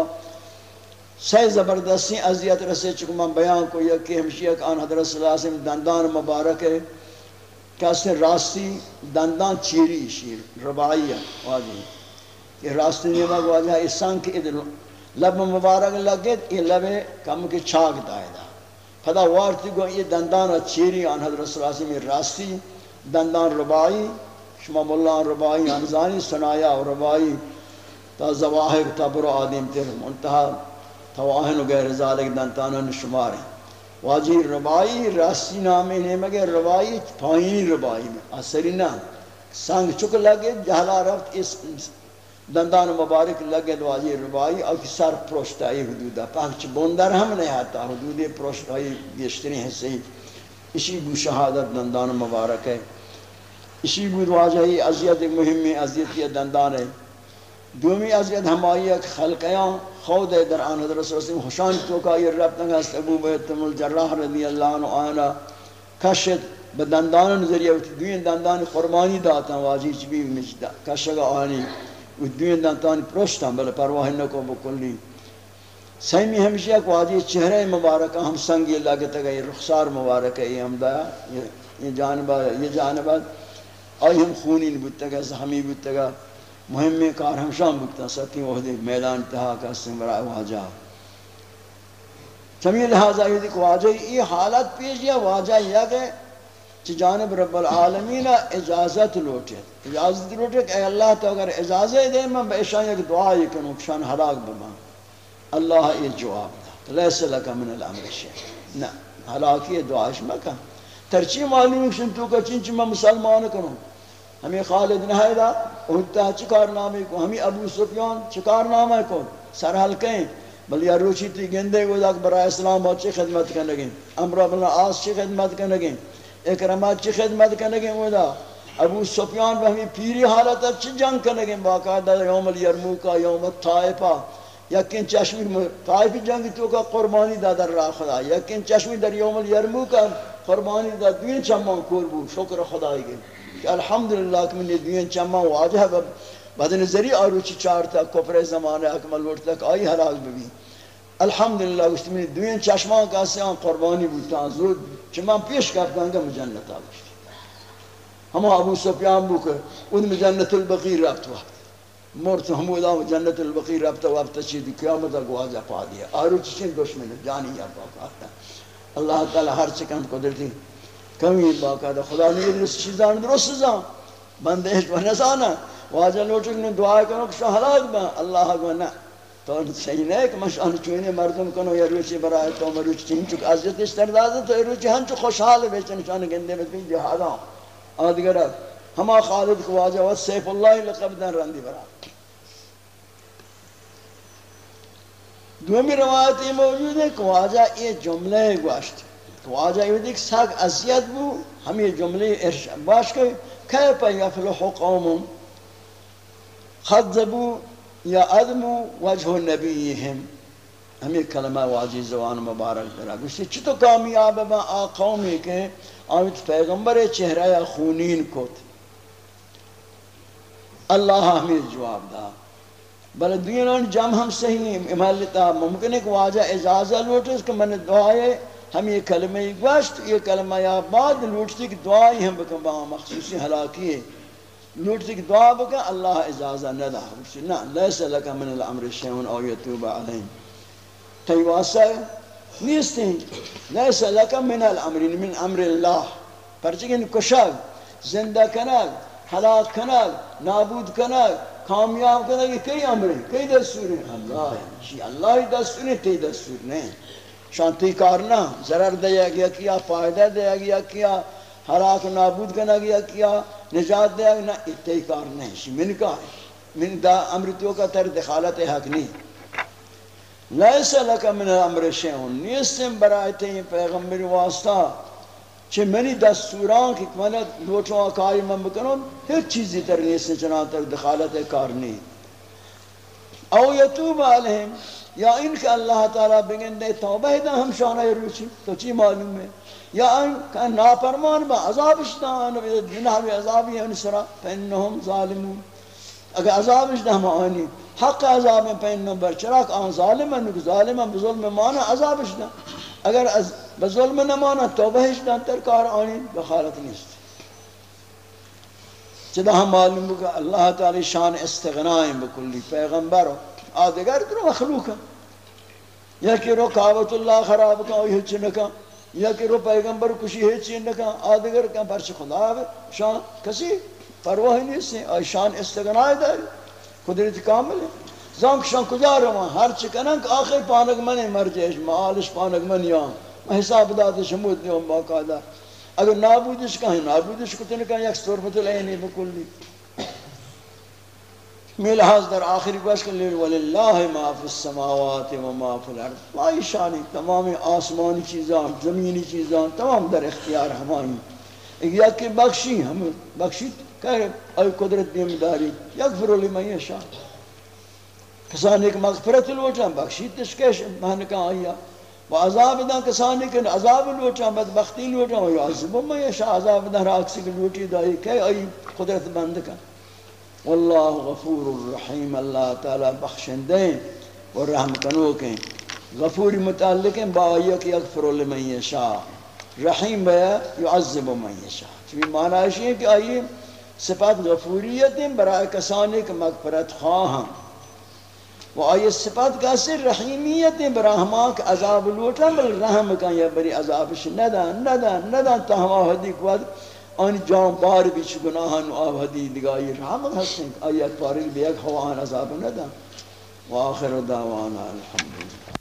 سی زبردستی عذیت رسے چکو من بیان کو یہ کہ ہمشیہ آن حضرت صلی اللہ علیہ وسلم دندان مبارک ہے کہ اس نے راستی دندان چیری شیر ربائی ہے واجی کہ راستی نیمہ کو واجہ اس سان کے ادھر لب مبارک لگے یہ لب کم کے چھاک دائے دا پدا وارتی گو یہ دندان چیری آن حضرت صلی اللہ علیہ وسلم راستی دندان ربائی شما ملان ربائی انزانی سنایا و ربائی تا زواہر تا برو آدم تر منتحہ تواہن و غیر ذالک دنتانن شمار ہیں۔ واجی ربائی راسی نامی نہیں مگر ربائی پائینی ربائی میں۔ اثری نا سنگ چک لگے، جہلا رفت اس دندان مبارک لگے دو واجی ربائی اور سر پروشتائی حدودہ پاکچ بندر ہم نہیں آتا، حدود پروشتائی گشتری حصے اسی بو شہادت دندان مبارک ہے۔ اسی بود واجہی عذیت مہمی عذیت کی ہے دومی عذیت ہمائی ایک خلقیاں خود در آن حضرت صلی اللہ علیہ وسلم خوشان تو کا یہ رب تنگا است، ابو بیتم الجراح رضی اللہ عنہ آنا کشت بدندان ذریعہ دوین دندان قربانی داتا واجی چبی مجدہ کشگا آنی۔ دوین دندان پروشتا بل پرواہ نکو بکلی۔ سیمی ہمشی ایک واجی چہرے مبارکہ، ہم سنگی لگتا گئی رخصار مبارکہ، یہ ہم دایا یہ جانبہ یہ جانبہ۔ آئی ہم خونین بودتا گا زہمی بودتا گا کار ہم بودتا ساتھی وحدی میدان تہا کا سنگرائے واجہ چمی لہذا یہ دیکھ واجہ یہ حالت پیش یا واجہ یہ کہ چی جانب رب العالمین اجازت لوٹے۔ اجازت لوٹے کہ اے اللہ تو اگر اجازت دے، میں بے شان یک دعا یہ کنو کشان حلاق بما اللہ یہ جواب دا لیس لکا من الامر شیخ نا حلاقی دعاش مکہ ترچی معلوم شن تو کا چنچ میں مسلمان کروں ہمیں خالد نہیدہ اہتا چکار نامے کو؟ ہمیں ابو سفیان چکار نامے کو؟ سر حلقیں بل یا روچی تی گندے کو داک برای اسلام ہو چی خدمت کرنے گئے۔ امرہ بلنا آس چی خدمت کرنے گئے۔ اکرمات چی خدمت کرنے گئے وہ دا۔ ابو سفیان ہمیں پیری حالت چی جنگ کرنے گئے۔ باقاعدہ یوم الیرموکا یوم الطائفہ یکن چشمی طائف جنگ تو کا قربانی دا در راہ خدا۔ یکن چشمی در یوم الیرموکا قربانی دا دوین چمان کور بو، شکر خدای گئی۔ کہ الحمدللہ کہ من دوین چمان واجہ بدن ذریع آروچی چارتا کپر زمانہ اکمل ورد تک آئی حلاق بھی الحمدللہ اس من دوین چشمان کا سیان قربانی بوتا زود چمان پیش کرتا گا مجنت آگشتی ہما ابو سفیان بو کہ ان مجنت البقیر رفت وقت۔ مرت حمود حمودا جنت البقیر رفت وقت چیز قیامت گواجہ پا دیا۔ آروچی چین دشمن جانی یا باقا اللہ تعالی ہر چکم قدرتی کمی باقا دا خدا نہیں درست چیزان درست زان بندے و نزانا واجہ لوٹک نے دعا کرو کہ شاہ ہلاک با اللہ کو نہ۔ تو صحیح نہیں کہ مشان چوینے مردم کنو یا روچی برای تو مروچ چین چک عزت استرداد تو روچی ہن چو خوشحال بیچن شان گندے میں بھی جہادا آدگر ہما خالد کو واجہ و سیف اللہ لقبدن رندی برا۔ دومی روایت یہ موجود ہے کہ واجہ یہ جملے گوشت واجہ یہ دیکھ ساک عذیت بو ہم یہ جملے ارشاد باش کہ کیف یفلح قوم خذبو یا ادمو وجہ نبیہم ہمیں کلمہ واجی زبان مبارک درا گوشتی چطو کامیاب با آ قومی کے آمد پیغمبر چہرہ خونین کت؟ اللہ ہمیں جواب دا بل دینان جام ہم صحیح امالتا ممکن ہے کہ واجہ اجازہ لوٹے اس کے من دعائے ہم یہ کلمہ گوشت یہ کلمہ یا بعد لوٹتی کہ دعائی ہم بکن با مخصوصی حلاکی ہے۔ لوٹتی کہ دعا بکن، اللہ اجازہ ندا نا لیس لکا من الامر شیعون او یتوب علیہم۔ تی واسع نیستی لیس لکا من الامر، من امر اللہ۔ پرچکن کشک زندہ کنک حلاک کنک نابود کنک کامیاب کرنے کی کئی امر ہیں کئی دستور ہیں اللہ ہے اللہ دستور ہیں تی دستور نہیں شانتی کارنا ضرر دیا گیا کیا فائدہ دیا گیا کیا حراک نابود کرنا گیا کیا نجات دیا گیا نا تی کار نہیں شی من کا من دا امرتیوں کا تر دخالت حق نہیں لیس لکا من امر شیعون نیستم برای تی پیغمبر واسطہ چه منی دستوران که من لوٹوں کاری من بکنم هیچ چیزی تر نیست چنان تر دخالت کار نہیں او یتوب علیہم، یا ان کہ اللہ تعالی بگن دے توبہ دا ہم شانہ روچی، تو چی معلوم ہے؟ یا ان کہ ناپرمان با عذابش دا جنہ بھی عذابی ہے انسرا فینہم ظالمون۔ اگر عذابش دا ہم آنی، حق عذاب میں برچراک آن ظالم ہے ظالم بظلم مانا عذابش دا اگر از بظلم نمانا توبہش دا تر کار آنی بخالت نیست. چدا ہم معلوم بکا اللہ تعالی شان استغنائیں بکلی پیغمبر آدگر کرو مخلوق. یا کہ رو کعبت اللہ خراب کا ہوئی ہچ نکا یا کہ رو پیغمبر کشی ہچ نکا آدگر کا پرچ خدا ہے شان کسی پرواہ نہیں سے شان استغنائیں داری، قدرت کامل ہے زانک شان کجا روا ہر چکنن کہ آخر پانک منی مر جیش معالش پانک منی آن حساب داد شمود نیوم باقاعدہ۔ اگر نابودش کہیں، نابودش کتن کہیں، یک صورت العینی بکلی ملحاظ در آخری گوش کن لیر وللہ ما فی السماوات و ما فی الارض مائی شانی، تمام آسمانی چیزان، زمینی چیزان، تمام در اختیار ہمائی۔ یک بخشی، ہم بخشی کہ ای قدرت دیم داری یک فرولی میں یہ شان۔ کسانی ایک مغفرت لوٹا بخشید تشکش مہنکا آیا و عذاب دا کسانی کن عذاب لوٹا، بدبختی لوٹا و یعذب ما یشا عذاب دا راکسی کی لوٹی دائی کہ ای قدرت بند کن۔ واللہ غفور الرحیم، اللہ تعالی بخشندین و رحم کنو غفور متعلق با آیا کہ یغفر لمن یشا رحیم بیا یعذب من یشا چوی معنی ہے کہ آئی صفات غفوریت برای کسانی کہ مغفرت خواہاں۔ و آئی صفات کا سر رحیمیت براہماک عذاب لوٹا بل رحم کا یا بری عذابش ندا ندا ندا تا ہما حدی قواد آن جان بار بیچ گناہن و آب حدی دگائی رحم حسن آیت پارک بیگ خوان عذاب ندا. و آخر دعوانا الحمدللہ.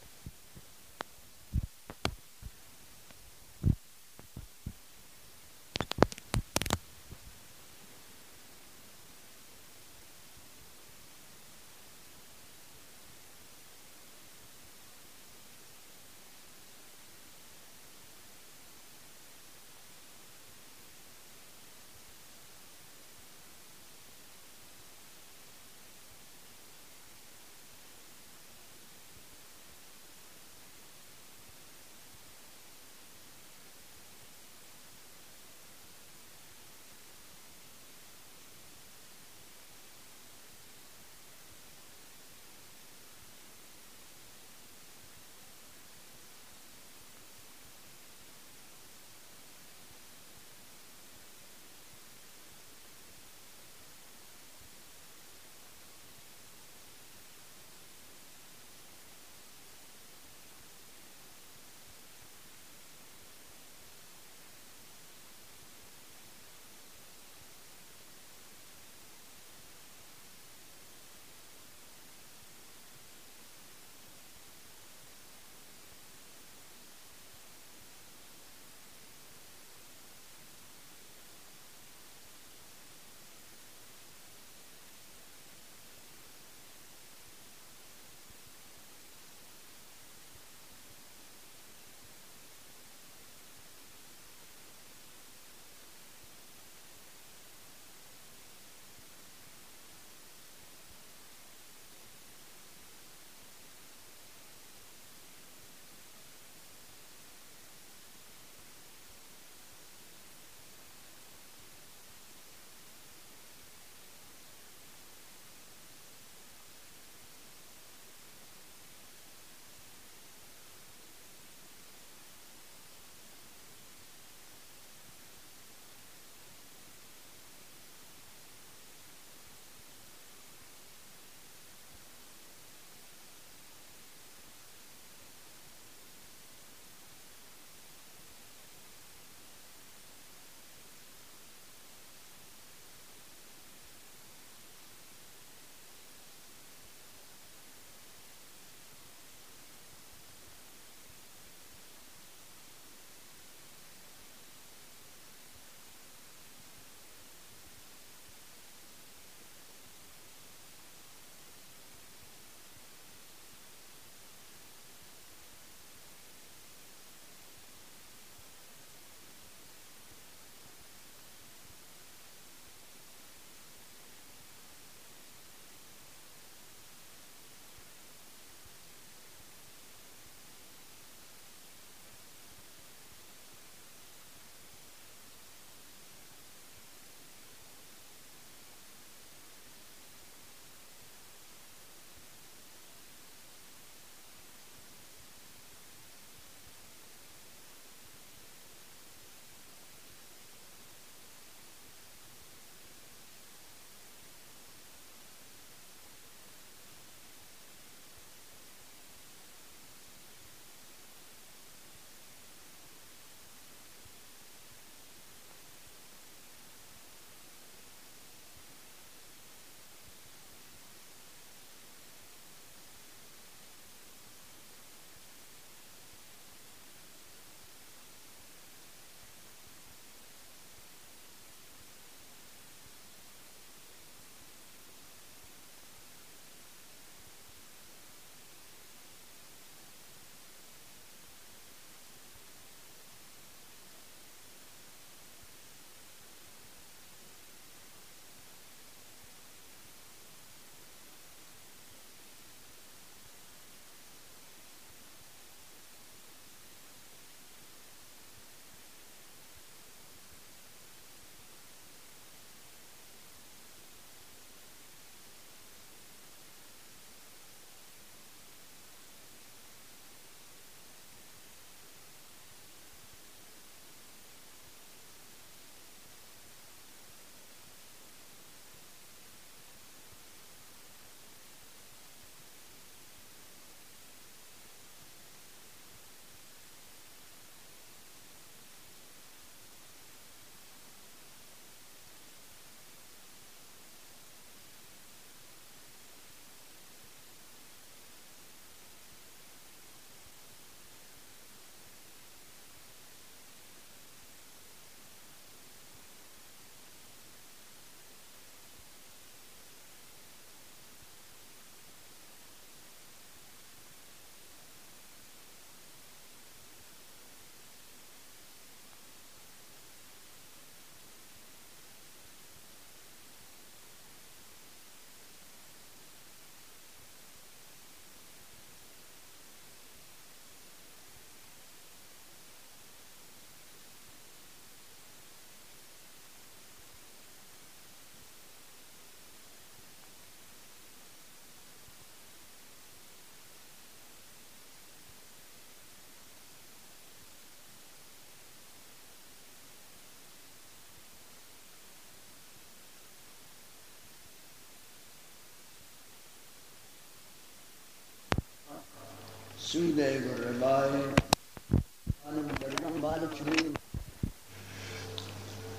سود ربائے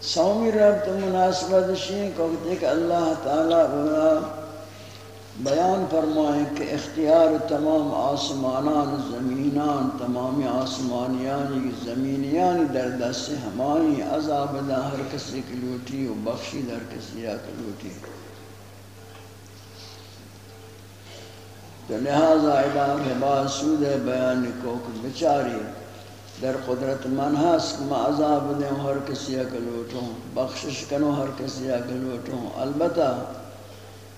سومی رب تو مناسبت شین کو کہ اللہ تعالی بنا بیان فرمائیں کہ اختیار تمام آسمانان، زمینان، تمام آسمانیان زمینیان در دست ہماری عذاب دا ہر کسی کی لوٹی و بخشی در کسی کی تو لہذا الہ بعد سود بیان کو کہ بچاری در قدرت من ہست ما عذاب دیں ہر کسی کی لوٹوں بخشش کنو ہر کسی کی لوٹوں البتہ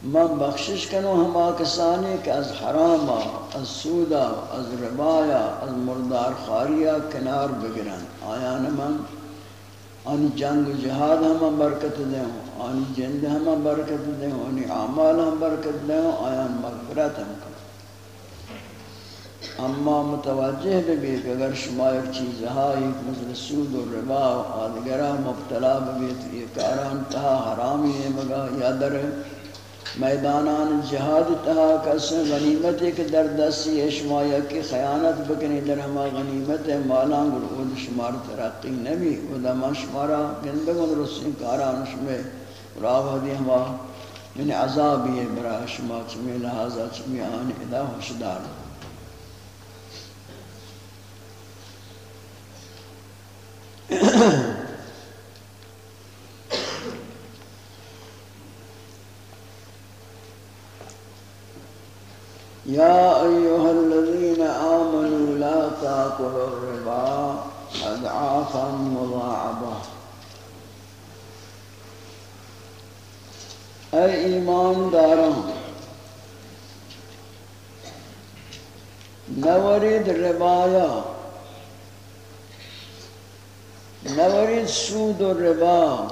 من بخشش کنو ہما کسانی کہ از حراما از سودا از ربایا از مردار خاریا کنار بگرن آیان من آنی جنگ و جہاد ہم برکت دیں آنی جند ہم برکت دیں آنی عمال ہم برکت دیں آیان مغفرت ہم کن اما متوجہ بھی کہ اگر شما ایک چیز ہائی مثل سود و ربا و آدگرہ مبتلا بھی تو یہ کاران تہا حرامی ہے مگا یا در میدانان جہاد تہا کس غنیمت ایک در دستی شمایا کی خیانت بکنی در ہما غنیمت ہے مالان گرود شمار ترقی نبی۔ و دما شمارا گندگون رسین کاران شمی راو دی ہما من عذابی برا شما چمی لحاظا چمی آن ادا حشدار يا أيها الذين آمنوا لا تأكلوا الربا أضعافا مضاعفة. اے ایمان داروں نورید ربایا نورید سود و ربا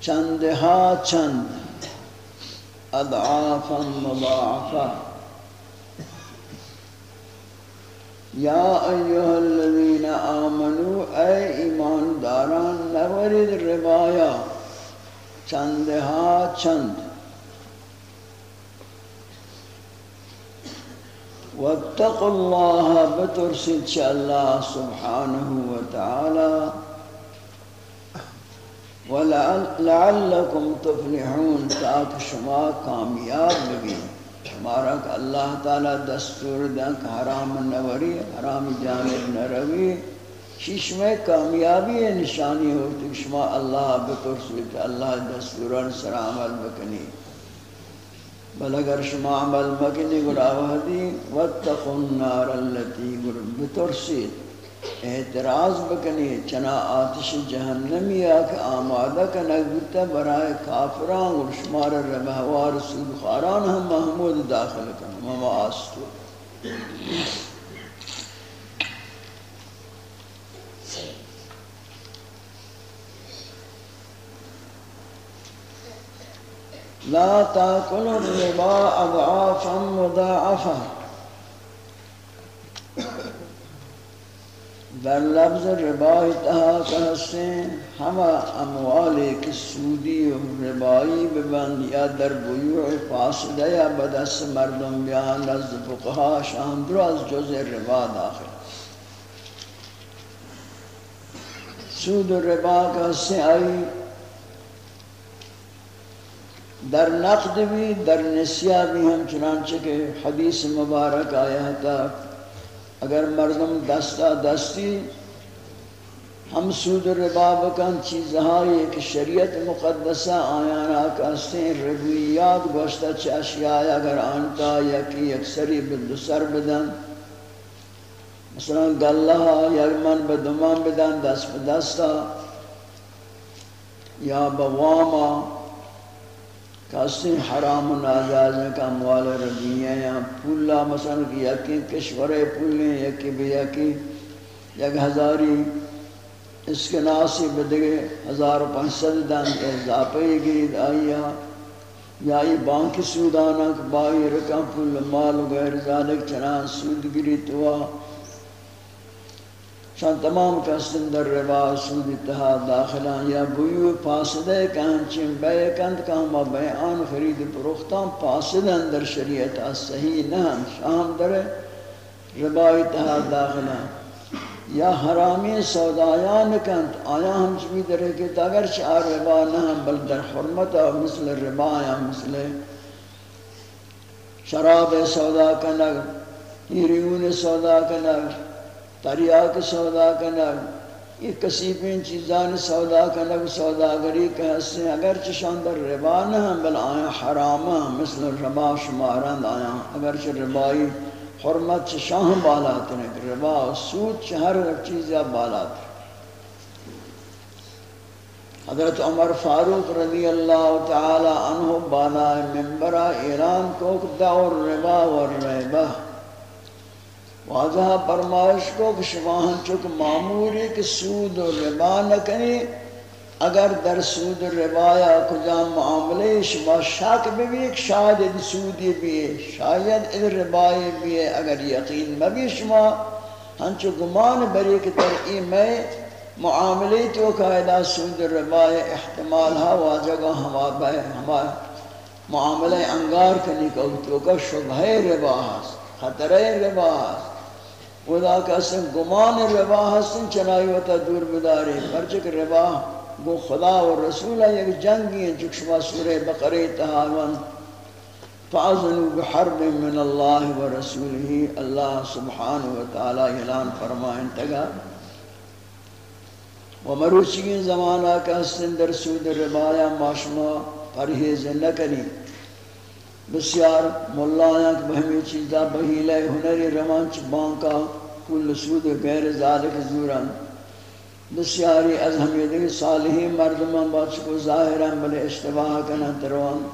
چندها چند اضعافا مضاعفا یا ایها الذین آمنوا اے ایمان داران نورید ربایا چندها چند واتقوا الله بترسل چه الله سبحانه وتعالى. ولعلکم تفلحون. تاک شما کامیاب بھی ہمارا کہ اللہ تعالی دستور دیں کہ حرام نوری، حرام جانب نروی. شیش میں کامیابی نشانی ہوتی شما اللہ بکرسی اللہ دستوران سر عمل بکنی. بل اگر شما عمل مکنی گراوہ دی واتقوا النار اللتی گر بترسید۔ اعتراض بکنی چنا آتش جہنمی آکھ آمادہ کنگتا برای کافران و شمار ربہوار سود خاران ہم محمود داخل کنم ہم آستو لا تاکل الربا اضعافا مضاعفا. در لفظ ربای تہا کہستے ہما اموال ایک سودی و ربایی ببند یا در بیوع فاسدہ یا بدس مردم بیان نزد فقہا شان در از جز ربا داخل. سود و ربا کہستے آئی در نقد بھی، در نسیہ بھی ہم چنانچہ کہ حدیث مبارک آیا تھا۔ اگر مردم دستا دستی، ہم سود ربا بکن، چیزہائی کہ شریعت مقدسہ آیانا کہستے ہیں ربویات گوشتا چھ اشیاء اگر آنتا یا یکی اکثری بلدسر بدن۔ مثلا گلہا یرمن بدمان بدن، دست بدستا یا بواما کسی حرام و ناجاز ہیں کہ اموال ربی یا پولا مثلا کہ یکی کشور پولیں یکی بھی یکی یک ہزاری اس کے ناسی بدگے ہزار و پانچ سد دن اضافہ گرید آئیا یا ای بانک سودانا کہ بائی رکم پول مال غیر ذالک چنان سود گرید ہوا شان تمام کسن در ربا سود اتحاد داخلان یا بویو پاسدے کہاں چیم بے کند کہاں ما بیان خرید پروختان پاسدن در شریعت صحیح نہم شام در ربا اتحاد داخلان یا حرامی سودایان کند، آیا ہم چمی در کہ اگر چار ربا نہم بل در حرمت مثل ربا یا مثل شراب سودا کنگ ہیریون سودا کنگ تریاک سودا کنگ یہ کسی پین چیزان سودا کنگ سودا گری کہ حسن اگر چشان در ربا نہ ہم، بل آیا حراما مثل ربا شمارند آیا۔ اگر چھ ربائی حرمت چشان بالا تنک ربا سود چھ ہر چیز بالا تنک حضرت عمر فاروق رضی اللہ تعالی عنہ بالا منبرہ اعلان کو دعو الربا والربا واضح فرمائش کو کہ شماہن چک معمولی کہ سود و ربا نہ کریں اگر در سود و ربا یا کجا معاملے شما شک بھی ایک شاید اد سودی بھی ہے، شاید اد ربائی بھی ہے، اگر یقین مبی شما۔ ہنچو گمان بری کہ تر میں معاملے تو قائدہ سود ربا احتمال ہا واجگا ہما بے ہما معاملے انگار کنی کو تو کا شبہ ربا خطر ربا خدا کا سن گمان ربا حسن چنائی وتا دور بداری پرچک ربا گو خدا و رسول یک جنگی ہیں چک شما سورہ بقری تحاون فعظنوا بحرب من اللہ و رسوله اللہ سبحانہ و تعالی اعلان فرمائن تگا۔ و مروچی زمانہ کا سن در سود ربایا ماشما پرہیز نہ کنی بسیار مولانا کہ بہمی چیزا بہیلے، ہنری روانچ بانکا کل سود، غیر ذالک زوران بسیاری از ہمی صالحی مردمان بچ کو ظاہرا بلے اشتباہ کنا تروان۔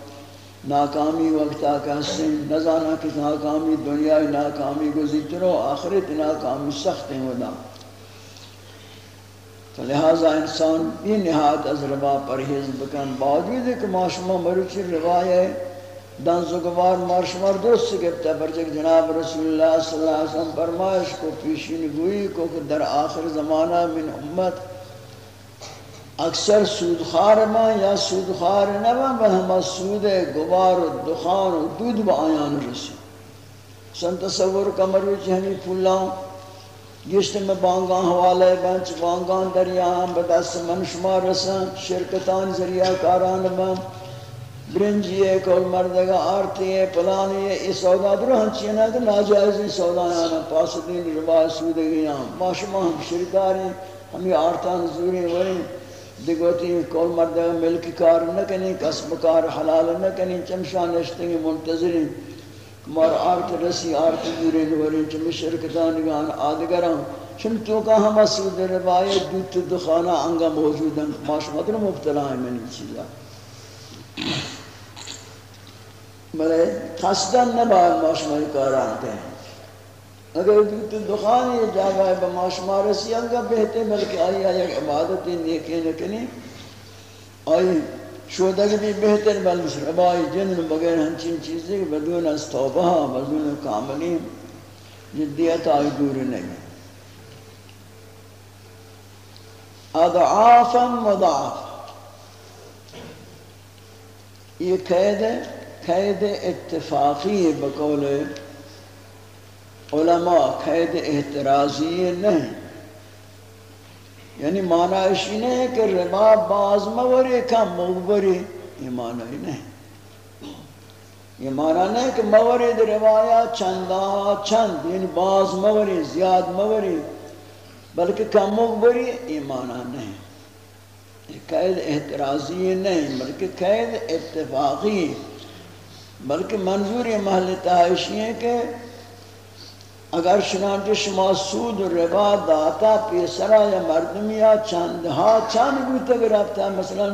ناکامی وقت آکا سن نزانا کہ ناکامی دنیا ناکامی گزیترو، آخرت ناکامی سخت ہیں ودا۔ تو لہذا انسان یہ نہایت از ربا پرہیز بکن۔ باوجود ہے کہ معاشمہ مروچی روایت دن زگوار مارشمار درست گفتا پرچک جناب رسول اللہ صلی اللہ علیہ وسلم فرمائش کو پیشین گوئی کو کہ در آخر زمانہ من امت اکثر سودخار ما یا سودخار نبا بہما سود گوار و دخان و دود با آیان رسی۔ سن تصور کمروچ ہمیں پھولاں، گشت میں بانگاں حوالے بنچ، بانگاں دریاں بدست من شمار رسن شرکتان ذریعہ کاران بنچ برنجی ہے کول مردگا آرتی ہے پلانی ہے اس سودا درو ہنچی ہے نا کہ ناجائزی سودا آنا پاس دین ربا سودگی ہم ماشما ہم شرکاری ہمیں آرتان زوری وری دگوتی کول مردگا ملک کار نکنی قسم کار حلال نکنی، چمشان اشتنگی منتظری کمار آرت رسی، آرت زوری وری چم شرکتانگان آدگران چم تو کا ہم سود ربای دوت دخانہ انگا موجودن ماشما در مبتلا ہے منی چیزا۔ بلے قصدن نباید ماشمائی کارانتے ہیں۔ اگر تو دخانی جاگا ہے بماشما رسی انگا بہتے بلکہ آئی آئی عبادتی نیکی نکنی آئی شودگ بھی بہتر بل ربائی جن بغیر ہنچین چیزیں بدون از توبہ، بدون کاملی۔ جدیت آئی دور نہیں۔ اضعافا مضاعف۔ یہ قید ہے۔ قید اتفاقی بقول علماء قید احترازی نہیں۔ یعنی معنی اشی نہیں کہ ربا باز موری کم موری، یہ معنی نہیں۔ یہ معنی نہیں کہ مورد روایات چندہ چند یعنی باز موری، زیاد موری، بلکہ کم موری، یہ معنی نہیں۔ یہ قید احترازی نہیں، بلکہ قید اتفاقی۔ ہے بلکہ منظور یہ محل تحائشی ہے کہ اگر شنانچہ شما سود و ربا داتا پیسرا یا مردمیا چند ہا چند بوتا گرفتا مثلا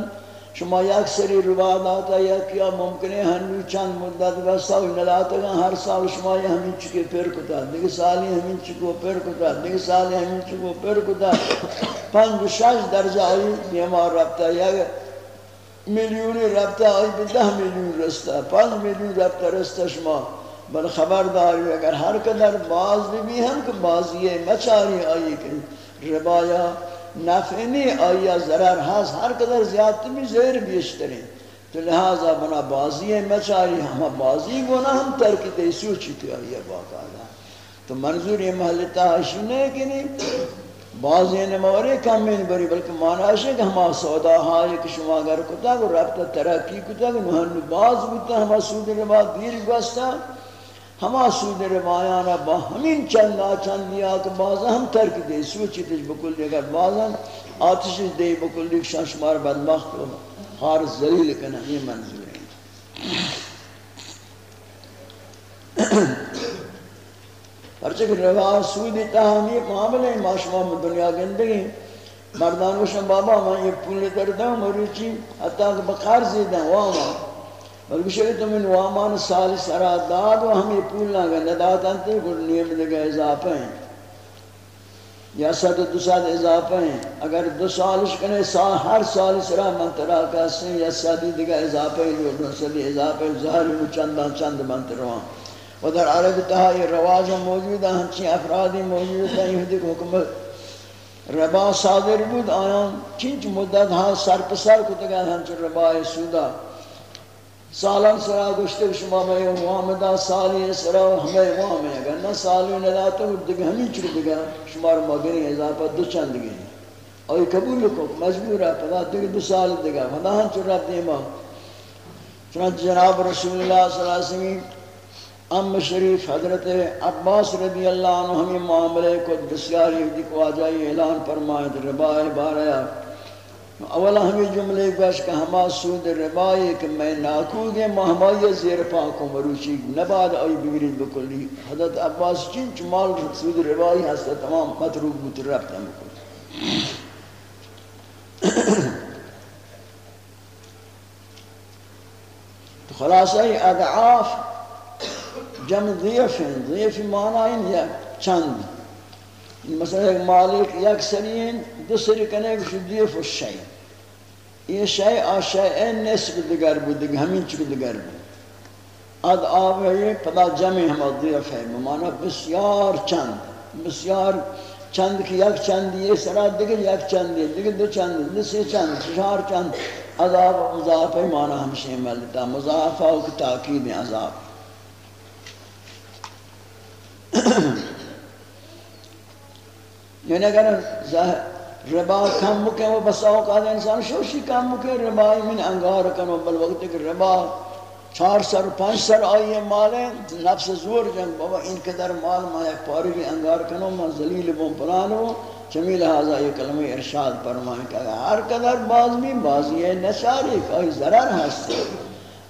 شما یک سری ربا داتا یا کیا ممکن ہے ہنو چند مدت بستا و نلاتا گا ہر سال شما یہ ہمیں چکے پھر کتا دیکھ سالی ہمیں چکو پھر کتا دیکھ سالی ہمیں چکو پھر کتا پنج شش درجہ آئی بیمار رفتا یا میلیونی ربطہ آئی بھی دہ میلیون رستہ پانچ میلیون ربطہ رستہ شما. بل خبرداری اگر ہر قدر باز بھی بھی ہم کہ بازی مچاری آئی کہ ربایا نفع نہیں آیا ضرر ہاس ہر قدر زیادتی بھی زیر بیشترین. تو لہذا بنا بازی مچاری ہم بازی گونا ہم ترکی تے سوچی تو آیا باقاعدہ تو منظور یہ محلتا حشی نہیں کہ نہیں بعضی نمورے کم میں بری، بلکہ مانا ہے کہ ہما سودا ہائی کہ شما اگر کتا کو رابطہ ترقی، کتا کہ نوہن باز بودتا ہما سود ربا دیر گوستا ہما سود ربایانا با ہمین چندہ چندیا کہ بعضا ہم ترک دے، سوچی تیج بکل دے اگر بعضا آتش دے بکل دے شان شمار بدمخت ہو، ہار ذلیل کنا، یہ منظور ہے۔ پرچہ کہ روا سودی تاہمی معاملے معاشمہ میں دنیا گندگی مردان وشن بابا، میں یہ پولی کردہ مروچی حتیٰ کہ بقار زیدہ واما بلکہ شکر تو من وامان سال سرا داد و ہم یہ پول نہ گا ندات انتے گر نیم دگا اضافہ ہیں۔ یا سات دو سال اضافہ ہیں۔ اگر دو سالش کنے، سال ہر سال سرا منترا کاسیں یا سادی دگا اضافہ ہیں، جو دو سالی اضافہ ہیں، ظاہر چندان چند منتروان و در عرب تہا یہ رواج موجود ہیں، ہنچی افرادی موجود ہیں یہودی کو حکومت ربا صادر بود آیان چینچ مدت ہاں سر پسر کو تگا ہنچ ربا سودا۔ سالان سرا گشتے شما میں محمدہ سالی سرا ہمیں وہاں میں اگر نہ سالی ندا تو دیکھ ہمیں چکو دیکھا، شمار مگرین اضافہ دو چند گئے اور قبول کو مجبور ہے پدا دیکھ دو سال دیکھا خدا ہم چر رب دیما۔ چنانچہ جناب رسول اللہ صلی اللہ علیہ وسلم ام شریف حضرت عباس رضی اللہ عنہ ہمیں معاملے کو بسیاری دکھو آجائی اعلان فرمائے ربا باریا اولا ہمیں جملے گوش کہ ہما سود ربائی کہ میں ناکو گے مہمائی زیر پاکو مروچی نباد آئی بگرید بکلی۔ حضرت عباس چنچ مال سود ربائی ہاں ہستا تمام مطروب بوت ربتا بکلی تو خلاصہ ادعاف جمع ضیف ہیں ضیف معنی ہیں یا چند مثلا ایک مالک یک سرین دو سری کنے کہ ضیف الشیء یہ شیء آ شیء نسب دگر بود دیگر ہمین چکو دگر بود اد آب ہے یہ پدا جمع ہم ضیف ہے معنی بسیار چند بسیار چند کی یک چند یہ سرا دیگر یک چند دیگر دو چند دو سی چند چہار چند عذاب مضاف ہے معنی ہمشہ ملتا مضافہ و تاکید عذاب یعنی اگر ربا کم مکے وہ بس اوقات انسان شوشی کم مکے ربا من انگار کنو بل وقت کہ ربا چار سر پانچ سر آئیے مالے نفس زور جن، بابا ان قدر مال ما ایک پاری بھی انگار کنو ما ذلیل بون پلانو چمی لہذا یہ کلمہ ارشاد فرمائیں کہ ہر قدر باز بھی بازی ہے، نشاری کوئی ضرر ہستے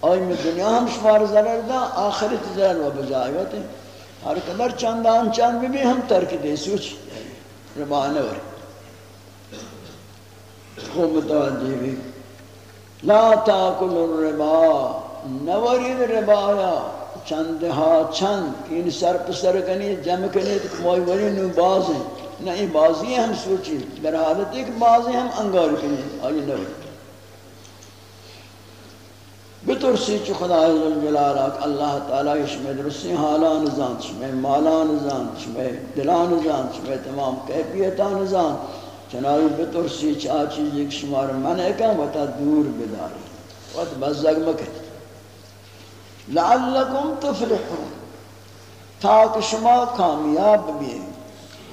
اور میں دنیا ہم شمار ضرر دا، آخرت ضرر و بجائے ہوتے ہر قدر چندان چند بھی ہم ترک دے سوچ ربا نوری خوب متوجہ بھی لا تاکل الربا نوری ربایا چند ہا چند ان سر پسر کنی جمع کنی تو موئی وری نو باز ہیں نہ یہ بازی ہم سوچی در حالت ایک بازی ہم انگار کنی آئی نوری بترسی چو خدا عزالجلال اللہ تعالی شمی درستی حالان زان شمی مالان زان شمی دلان زان شمی تمام کیفیتان زان چنائی بترسی چا چیزی که شمار منع کن و تا دور بداری و تا بزرگ مکن لعلکم تفلحون۔ تاک شما کامیاب بھی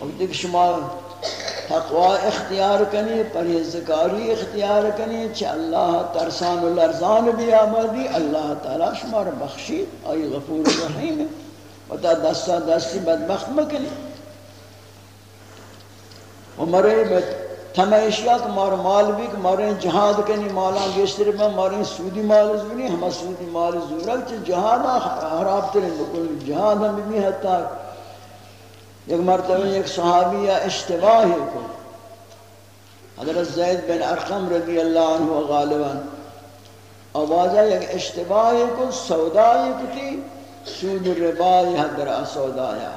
وقتی کہ شما تقوی اختیار کنی، پرہیزگاری اختیار کنی چھ اللہ ترسان و لرزان بھی آمدی، اللہ تعالی شمار بخشی، آئی غفور رحیم و تا دستا دستی بدبخت مکنی. و مرے بد تمیشیا کہ مار مال بھی کہ مارے جہاد کنی، مالا گیشتر میں مارے سودی مال زبنی ہم سودی مال زورک چھ جہاد آخر حراب ترین، بکل جہاد ہم بھی حتی. ایک مرتبہ ایک صحابی اشتباہی کو حضرت زید بن ارقم رضی اللہ عنہ غالبا آوازہ ایک اشتباہی کو سودائی کو تھی سود ربائی حضر سودایا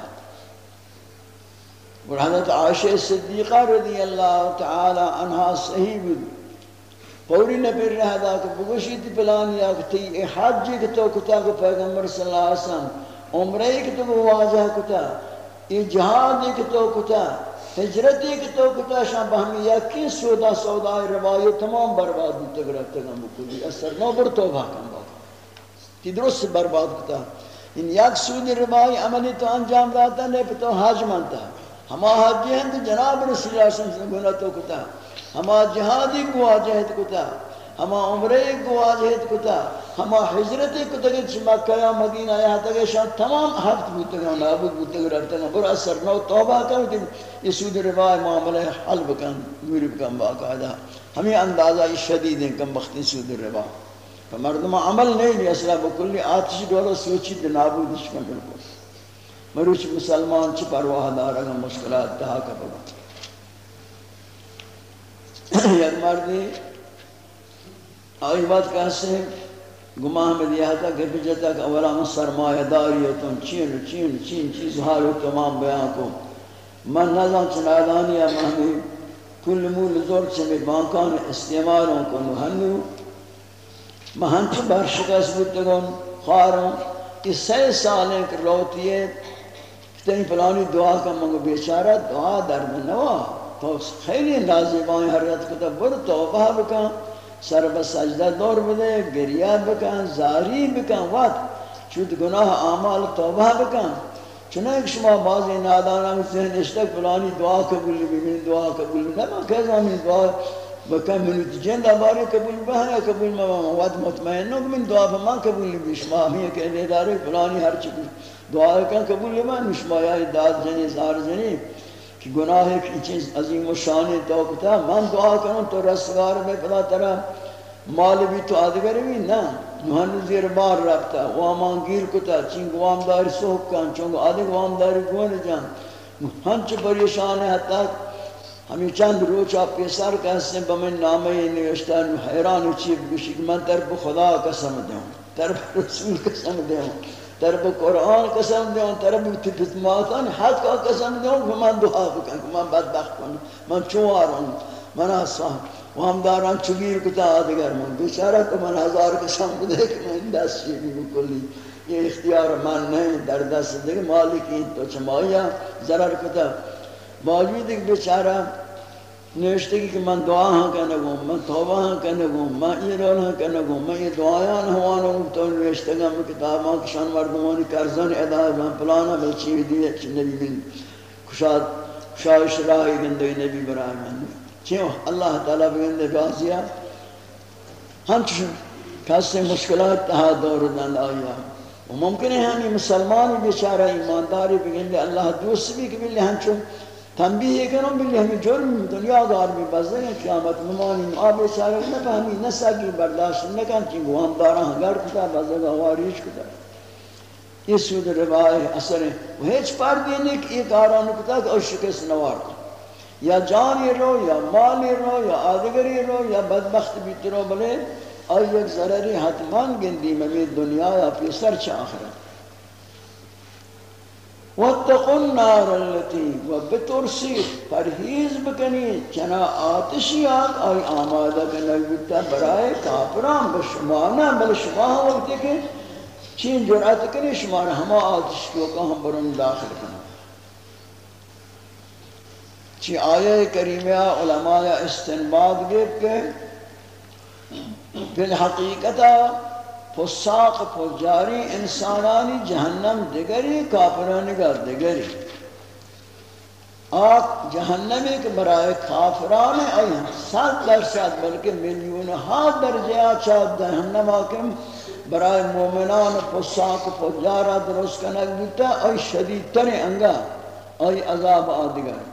اور حضرت عائشہ صدیقہ رضی اللہ تعالی عنہ صحیح بھی پوری نبیر رہا دا کہ بگوشی تی پلان یا کہ حج کی تو کتا کو پیغمبر صلی اللہ علیہ وسلم عمرے کی تو واجہ کتا یہ جہاد ایک تو کتا ہجرتی کی تو کتا شاہ بہمی یکی سودا سودا روائی تمام برباد ہوتا گرفتا گا مکلی اثر نو بر توبہ کن با تی درست برباد کتا ان یک سود روائی عملی تو انجام داتا نہیں پتو حاج مانتا ہما حاجی ہیں تو جناب رسول اللہ صلی اللہ علیہ وسلم تو کتا ہما جہادی کو آجہت کتا ہما عمرے کو آجہت کتا، ہما حجرت کتا کہ مکہ یا مدینہ یا تک شان تمام ہفت بوتے گا نابود بوتے گا رکھتے گا برا اثر نو توبہ کر کہ یہ سود روای معاملہ حل بکن دوری بکن باقاعدہ۔ ہمیں اندازہ شدید ہیں کم بختی سود روای فمردم عمل نہیں لی اصلا بکلی آتش دولا سوچی دے نابودش کن بالکل مروچ مسلمان چی پرواہ دارا گا مشکلات تہا کا بگا یک مردی آئی بات کہتے ہیں، گماہ میں دیا تھا کہ بجتا کہ اولا من سرمایہ داریتون چین چین چین چیز حالو تمام بیان کو۔ من نظام چنادانی مہمی کل مول زور چمی بانکان استعمالوں کو نحنو مہن چو برشکست بودتگون خاروں کہ سی سالیں کہ روتی ہے تین پلانی دعا کا منگو بیچارہ، دعا درد نوا تو خیلی نازیبائیں حریت کتا بر توبہ بکن۔ سر بسجدہ دور بدے گریہ بکن، زاری بکن، وقت. چود گناہ آمال توبہ بکن. چنانکہ شما بعضی نادانا ذہن اشتک پلانی دعا قبول بھی دعا قبول بھی میں کہتا ہوں دعا بکن منوت جند بارے قبول بہا قبول میں وقت مطمئن ہوں من دعا فما قبول بھی شما ہمیں کہنے دارے پلانی ہر چکل دعا کن، قبول بھی شما یا داد جنی، زار جنی. کہ گناہ کی چیز عظیم و شان توقتا من دعا کروں تو رسگار میں پدا طرح مال بھی تو آدگر بھی نا نوہن زیر بار رکھتا وامان گیر کتا چنگ وامداری سوک کن چونگ آدھگ وامداری گون جان۔ ہنچ پریشان ہے حتی، ہمیں چند روچا پیسر کہتے ہیں، بمن نامی نوشتا حیران چیب گوشی، کہ من ترب خدا قسم دوں ترب رسول قسم دوں تر به قرآن قسم دیون تر به حد کا قسم دیون که من دعا بکن که من بدبخت کنم من چوارم من آسان و هم دارن چگیر کتا آدگر من. بیچاره که من هزار قسم بوده که من دست شیری بکلی یہ اختیار من نہیں در دست دیگه مالک این تو چمایا ضرر کتا موجود ایک بیچارہ نوشتے کہ من دعا ہاں کہنے گوں من توبہ ہاں کہنے گوں من یہ رول ہاں کہنے گوں من یہ دعایاں ہوانا ہوں تو نوشتے گا میں کتاباں کشان مردمانی کرزن ادا من پلانا بلچی بھی دیئے چھ نبی من کشاد کشایش راہی گندے نبی برای من۔ چیوں؟ اللہ تعالیٰ بگندے بازیا ہم چشن کسی مشکلات تہا دور دن آیا ممکن ہے ہمیں مسلمانی بیچارہ ایمانداری بگندے اللہ دوست بھی کہ بلی ہم چون تنبیه کنم بلی همی جرم دنیا دار بھی بزدن قیامت ممانی. آب سارک نفهمی نساکی برداشت نکن چی گوام دارا ہنگر کتا بزدن آواریش کتا یہ سود روای اثر. ہے وہ ہیچ پردی نہیں کہ ایک آران کتا کہ شکست نوار کن. یا جانی رو یا مالی رو یا آدگری رو یا بدبخت بیت رو بلے اور یک ضرری حتمان گندی میں دنیا یا پیسر چا آخرت؟ واتقوا النار التي وبترسي، پرہیز بکنی، چنا آتشی آگ، آئی آمادہ کنگ بتا برائے کافران بشمانا بل شما ہم وقت کہ چین جرات کنی شما ہما آتش کو کہ ہم برن داخل کنا چی آیہ کریمہ علماء استنباد گئے کہ، بالحقیقتہ فساق فجاری انسانانی جہنم دگری، کافرانی کا دگری۔ آق جہنم ایک برائے کافران ای سات درصد بلکہ ملیون ہا درجہ چاہت جہنم آکم۔ برائے مومنان فساق فجارہ درست کنک بیتا ای شدید تر انگا ای عذاب آدگر